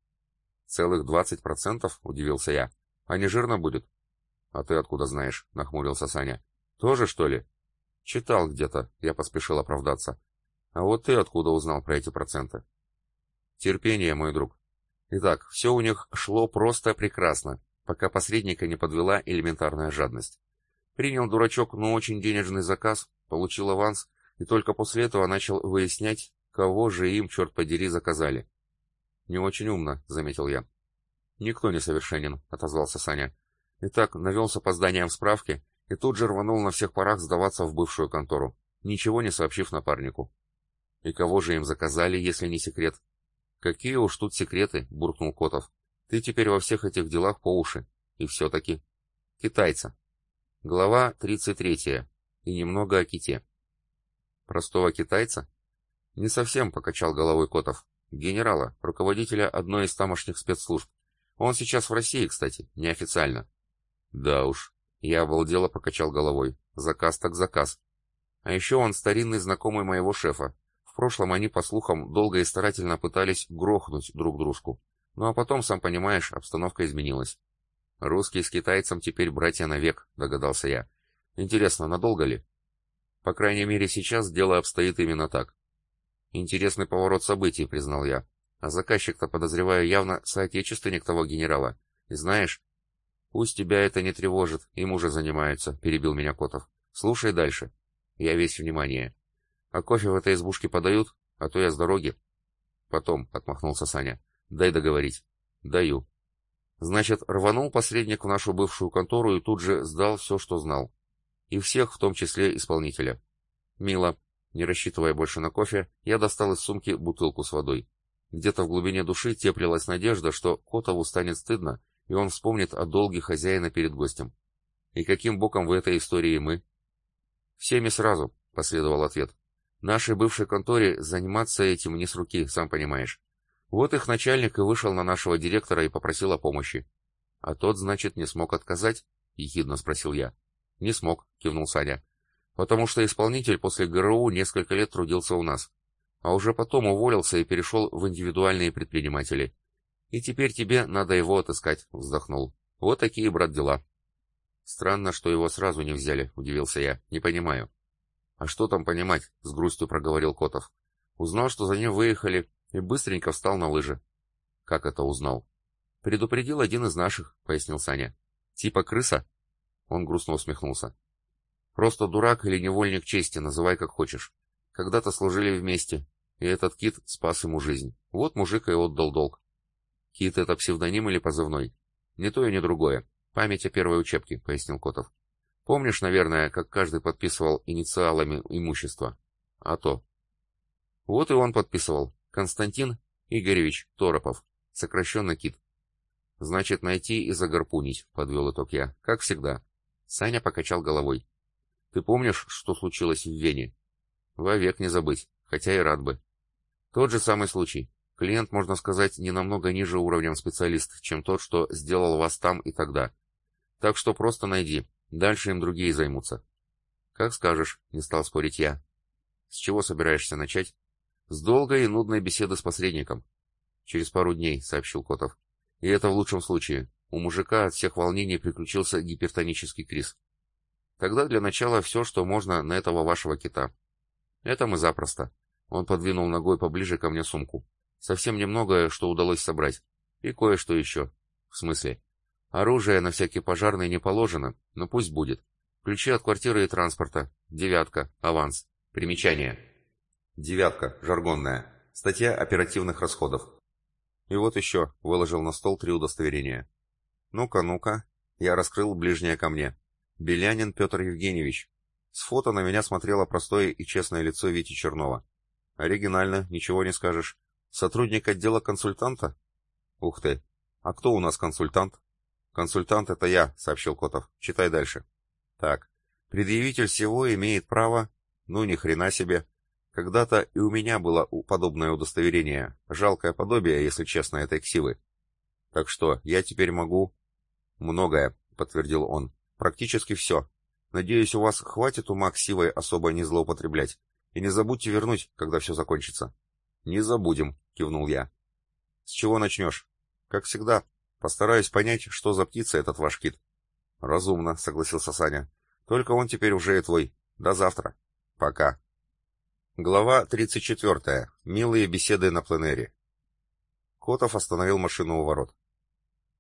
«Целых двадцать процентов?» — удивился я. «А не жирно будет?» «А ты откуда знаешь?» — нахмурился Саня. «Тоже, что ли?» «Читал где-то», — я поспешил оправдаться. «А вот ты откуда узнал про эти проценты?» «Терпение, мой друг. Итак, все у них шло просто прекрасно, пока посредника не подвела элементарная жадность. Принял дурачок, но очень денежный заказ, получил аванс, и только после этого начал выяснять, кого же им, черт подери, заказали. «Не очень умно», — заметил я. «Никто не совершенен», — отозвался Саня. Итак, навел с опозданием справки и тут же рванул на всех парах сдаваться в бывшую контору, ничего не сообщив напарнику. «И кого же им заказали, если не секрет?» «Какие уж тут секреты», — буркнул Котов. «Ты теперь во всех этих делах по уши. И все-таки...» «Китайца». Глава 33. И немного о ките. «Простого китайца?» «Не совсем», — покачал головой Котов. Генерала, руководителя одной из тамошних спецслужб. Он сейчас в России, кстати, неофициально. Да уж, я обалдело покачал головой. Заказ так заказ. А еще он старинный знакомый моего шефа. В прошлом они, по слухам, долго и старательно пытались грохнуть друг дружку. Ну а потом, сам понимаешь, обстановка изменилась. Русские с китайцем теперь братья навек, догадался я. Интересно, надолго ли? По крайней мере, сейчас дело обстоит именно так. Интересный поворот событий, признал я. А заказчик-то, подозреваю, явно соотечественник того генерала. И знаешь... Пусть тебя это не тревожит, им уже занимаются, перебил меня Котов. Слушай дальше. Я весь внимание. А кофе в этой избушке подают? А то я с дороги. Потом, отмахнулся Саня. Дай договорить. Даю. Значит, рванул посредник в нашу бывшую контору и тут же сдал все, что знал. И всех, в том числе исполнителя. Мило. Не рассчитывая больше на кофе, я достал из сумки бутылку с водой. Где-то в глубине души теплилась надежда, что Котову станет стыдно, и он вспомнит о долге хозяина перед гостем. «И каким боком в этой истории мы?» «Всеми сразу», — последовал ответ. «Нашей бывшей конторе заниматься этим не с руки, сам понимаешь. Вот их начальник и вышел на нашего директора и попросил о помощи. А тот, значит, не смог отказать?» — ехидно спросил я. «Не смог», — кивнул Саня. «Потому что исполнитель после ГРУ несколько лет трудился у нас, а уже потом уволился и перешел в индивидуальные предприниматели. И теперь тебе надо его отыскать», — вздохнул. «Вот такие, брат, дела». «Странно, что его сразу не взяли», — удивился я. «Не понимаю». «А что там понимать?» — с грустью проговорил Котов. «Узнал, что за ним выехали, и быстренько встал на лыжи». «Как это узнал?» «Предупредил один из наших», — пояснил Саня. «Типа крыса?» Он грустно усмехнулся. «Просто дурак или невольник чести, называй как хочешь. Когда-то служили вместе, и этот кит спас ему жизнь. Вот мужик и отдал долг». «Кит — это псевдоним или позывной?» «Не то и не другое. Память о первой учебке», — пояснил Котов. «Помнишь, наверное, как каждый подписывал инициалами имущество?» «А то». Вот и он подписывал. Константин Игоревич Торопов, сокращенно КИТ. Значит, найти и загорпунить, подвел итог я, как всегда. Саня покачал головой. Ты помнишь, что случилось в Вене? Вовек не забыть, хотя и рад бы. Тот же самый случай. Клиент, можно сказать, не намного ниже уровнем специалист, чем тот, что сделал вас там и тогда. Так что просто найди, дальше им другие займутся. Как скажешь, не стал спорить я. С чего собираешься начать? С долгой и нудной беседы с посредником. Через пару дней, сообщил Котов. И это в лучшем случае. У мужика от всех волнений приключился гипертонический криз. Тогда для начала все, что можно на этого вашего кита. Это мы запросто. Он подвинул ногой поближе ко мне сумку. Совсем немного, что удалось собрать. И кое-что еще. В смысле? Оружие на всякий пожарный не положено, но пусть будет. Ключи от квартиры и транспорта. Девятка. Аванс. Примечание. Девятка, жаргонная. Статья оперативных расходов. И вот еще, выложил на стол три удостоверения. Ну-ка, ну-ка. Я раскрыл ближнее ко мне. Белянин Петр Евгеньевич. С фото на меня смотрело простое и честное лицо Вити Чернова. Оригинально, ничего не скажешь. Сотрудник отдела консультанта? Ух ты. А кто у нас консультант? Консультант это я, сообщил Котов. Читай дальше. Так. Предъявитель всего имеет право... Ну, ни хрена себе. Когда-то и у меня было подобное удостоверение, жалкое подобие, если честно, этой ксивы. Так что, я теперь могу... Многое, подтвердил он. Практически все. Надеюсь, у вас хватит ума ксивой особо не злоупотреблять. И не забудьте вернуть, когда все закончится. Не забудем, кивнул я. С чего начнешь? Как всегда, постараюсь понять, что за птица этот ваш кит. Разумно, согласился Саня. Только он теперь уже и твой. До завтра. Пока. Глава 34. Милые беседы на пленэре. Котов остановил машину у ворот.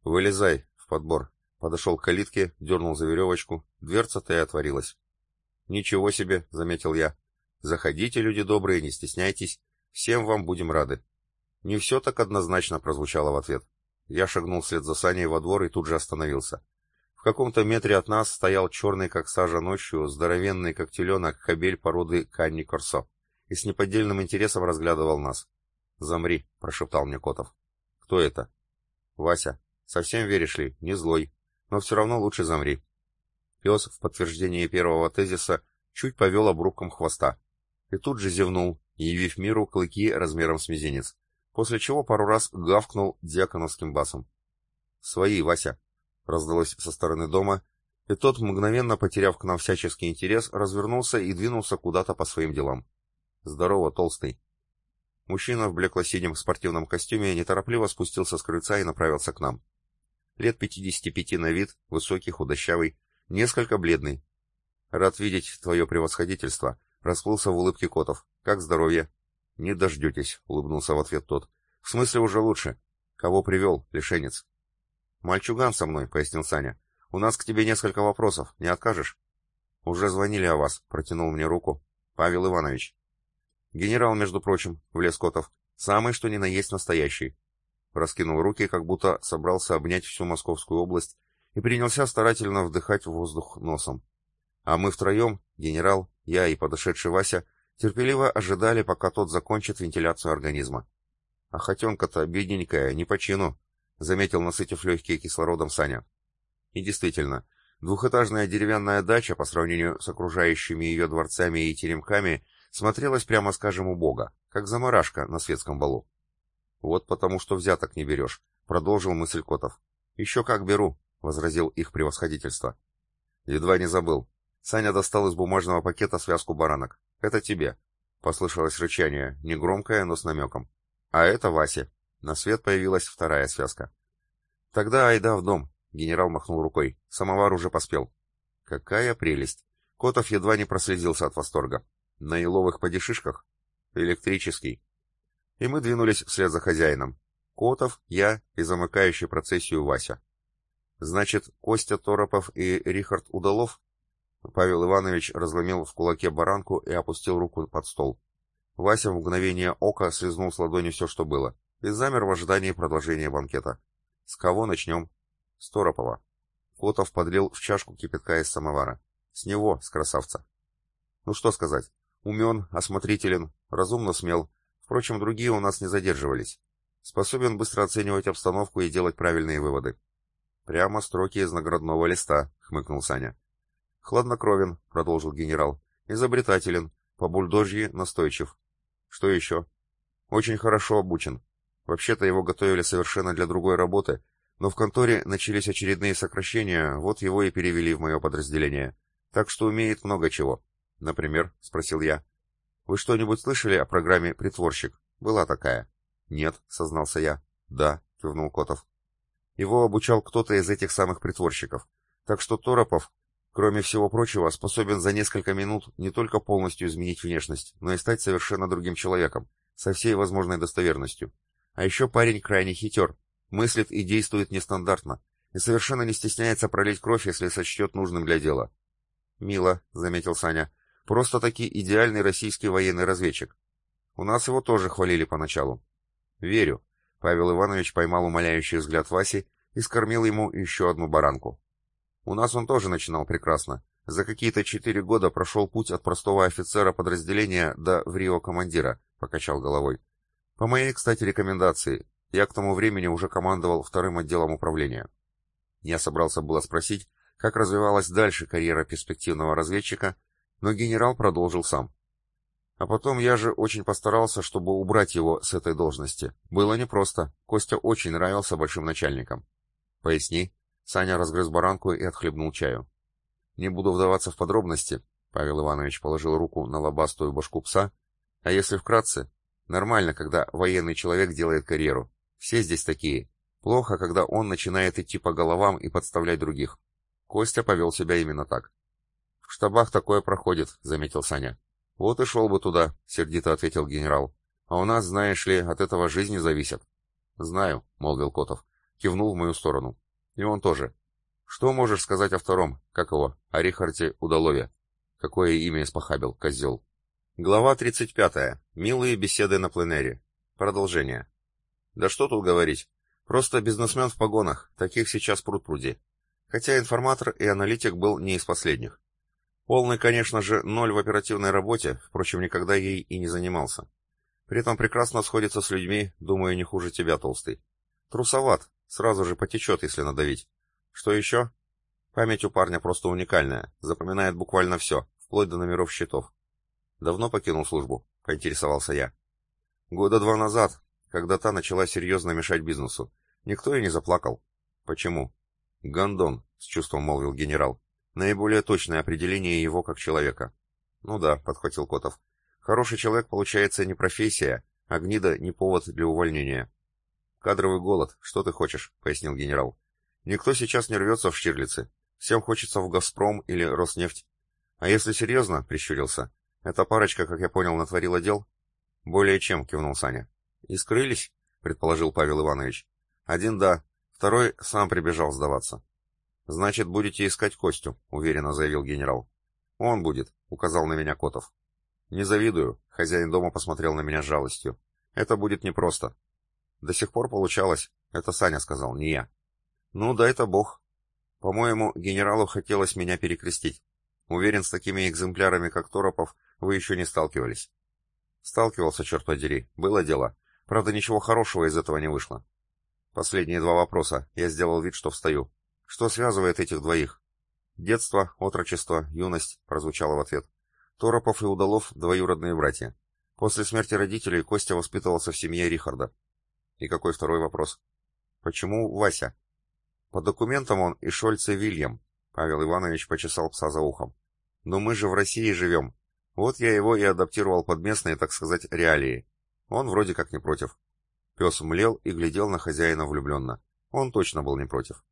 «Вылезай, в подбор». Подошел к калитке, дернул за веревочку, дверца-то и отворилась. «Ничего себе», — заметил я. «Заходите, люди добрые, не стесняйтесь. Всем вам будем рады». Не все так однозначно прозвучало в ответ. Я шагнул вслед за Саней во двор и тут же остановился. В каком-то метре от нас стоял черный, как сажа ночью, здоровенный, как теленок, кобель породы Канни Корсо и с неподдельным интересом разглядывал нас. «Замри», — прошептал мне Котов. «Кто это?» «Вася. Совсем веришь ли? Не злой. Но все равно лучше замри». Пес в подтверждение первого тезиса чуть повел обрубком хвоста. И тут же зевнул, явив миру клыки размером с мизинец, после чего пару раз гавкнул дьяконовским басом. «Свои, Вася!» — раздалось со стороны дома, и тот, мгновенно потеряв к нам всяческий интерес, развернулся и двинулся куда-то по своим делам. «Здорово, толстый!» Мужчина в блекло-синем спортивном костюме неторопливо спустился с крыльца и направился к нам. Лет 55 на вид, высокий, худощавый, несколько бледный. «Рад видеть твое превосходительство», — расплылся в улыбке Котов. «Как здоровье?» «Не дождетесь», — улыбнулся в ответ тот. «В смысле уже лучше. Кого привел, лишенец?» «Мальчуган со мной», — пояснил Саня. «У нас к тебе несколько вопросов. Не откажешь?» «Уже звонили о вас», — протянул мне руку. «Павел Иванович». Генерал, между прочим, влез Котов. Самый, что ни на есть настоящий. Раскинул руки, как будто собрался обнять всю Московскую область, и принялся старательно вдыхать воздух носом. А мы втроем, генерал, я и подошедший Вася, терпеливо ожидали, пока тот закончит вентиляцию организма. А хотенка-то бедненькая, не по чину, заметил, насытив легкие кислородом Саня. И действительно, двухэтажная деревянная дача по сравнению с окружающими ее дворцами и теремками смотрелась, прямо скажем, убого, как заморашка на светском балу. Вот потому что взяток не берешь, продолжил мысль Котов. Еще как беру, возразил их превосходительство. Едва не забыл. Саня достал из бумажного пакета связку баранок. Это тебе. Послышалось рычание, негромкое, но с намеком. А это Васе. На свет появилась вторая связка. Тогда айда в дом, генерал махнул рукой. Самовар уже поспел. Какая прелесть. Котов едва не прослезился от восторга. На еловых подешишках? Электрический. И мы двинулись вслед за хозяином. Котов, я и замыкающий процессию Вася. Значит, Костя Торопов и Рихард Удалов? Павел Иванович разломил в кулаке баранку и опустил руку под стол. Вася в мгновение ока слезнул с ладони все, что было, и замер в ожидании продолжения банкета. С кого начнем? С Торопова. Котов подлил в чашку кипятка из самовара. С него, с красавца. Ну что сказать. Умен, осмотрителен, разумно смел. Впрочем, другие у нас не задерживались. Способен быстро оценивать обстановку и делать правильные выводы. Прямо строки из наградного листа, хмыкнул Саня. Хладнокровен, продолжил генерал. Изобретателен, по бульдожьи настойчив. Что еще? Очень хорошо обучен. Вообще-то его готовили совершенно для другой работы, но в конторе начались очередные сокращения, вот его и перевели в мое подразделение. Так что умеет много чего. Например, спросил я. Вы что-нибудь слышали о программе «Притворщик»? Была такая. Нет, сознался я. Да, кивнул Котов. Его обучал кто-то из этих самых притворщиков. Так что Торопов Кроме всего прочего, способен за несколько минут не только полностью изменить внешность, но и стать совершенно другим человеком, со всей возможной достоверностью. А еще парень крайне хитер, мыслит и действует нестандартно, и совершенно не стесняется пролить кровь, если сочтет нужным для дела. «Мило», — заметил Саня, — «просто-таки идеальный российский военный разведчик. У нас его тоже хвалили поначалу». «Верю», — Павел Иванович поймал умоляющий взгляд Васи и скормил ему еще одну баранку. У нас он тоже начинал прекрасно. За какие-то четыре года прошел путь от простого офицера подразделения до врио командира, покачал головой. По моей, кстати, рекомендации, я к тому времени уже командовал вторым отделом управления. Я собрался было спросить, как развивалась дальше карьера перспективного разведчика, но генерал продолжил сам. А потом я же очень постарался, чтобы убрать его с этой должности. Было непросто. Костя очень нравился большим начальникам. Поясни, Саня разгрыз баранку и отхлебнул чаю. Не буду вдаваться в подробности, Павел Иванович положил руку на лобастую башку пса, а если вкратце, нормально, когда военный человек делает карьеру. Все здесь такие. Плохо, когда он начинает идти по головам и подставлять других. Костя повел себя именно так. В штабах такое проходит, заметил Саня. Вот и шел бы туда, сердито ответил генерал. А у нас, знаешь ли, от этого жизни зависят. Знаю, молвил Котов, кивнул в мою сторону. И он тоже. Что можешь сказать о втором? Как его? О Рихарде Удалове. Какое имя испохабил, козел? Глава 35. Милые беседы на пленэре. Продолжение. Да что тут говорить. Просто бизнесмен в погонах, таких сейчас пруд-пруди. Хотя информатор и аналитик был не из последних. Полный, конечно же, ноль в оперативной работе, впрочем, никогда ей и не занимался. При этом прекрасно сходится с людьми, думаю, не хуже тебя, толстый. Трусоват, Сразу же потечет, если надавить. Что еще? Память у парня просто уникальная, запоминает буквально все, вплоть до номеров счетов. Давно покинул службу, поинтересовался я. Года два назад, когда та начала серьезно мешать бизнесу. Никто и не заплакал. Почему? Гондон, с чувством молвил генерал. Наиболее точное определение его как человека. Ну да, подхватил Котов. Хороший человек получается не профессия, а гнида не повод для увольнения. «Кадровый голод, что ты хочешь?» — пояснил генерал. «Никто сейчас не рвется в Штирлицы. Всем хочется в «Газпром» или «Роснефть». А если серьезно, — прищурился, — эта парочка, как я понял, натворила дел?» «Более чем», — кивнул Саня. «И скрылись?» — предположил Павел Иванович. «Один — да, второй сам прибежал сдаваться». «Значит, будете искать Костю», — уверенно заявил генерал. «Он будет», — указал на меня Котов. «Не завидую», — хозяин дома посмотрел на меня с жалостью. «Это будет непросто. До сих пор получалось. Это Саня сказал, не я. Ну, да это бог. По-моему, генералу хотелось меня перекрестить. Уверен, с такими экземплярами, как Торопов, вы еще не сталкивались. Сталкивался, черт подери. Было дело. Правда, ничего хорошего из этого не вышло. Последние два вопроса. Я сделал вид, что встаю. Что связывает этих двоих? Детство, отрочество, юность, прозвучало в ответ. Торопов и Удалов — двоюродные братья. После смерти родителей Костя воспитывался в семье Рихарда. И какой второй вопрос? Почему Вася? По документам он и Шольце Вильям. Павел Иванович почесал пса за ухом. Но мы же в России живем. Вот я его и адаптировал под местные, так сказать, реалии. Он вроде как не против. Пес млел и глядел на хозяина влюбленно. Он точно был не против.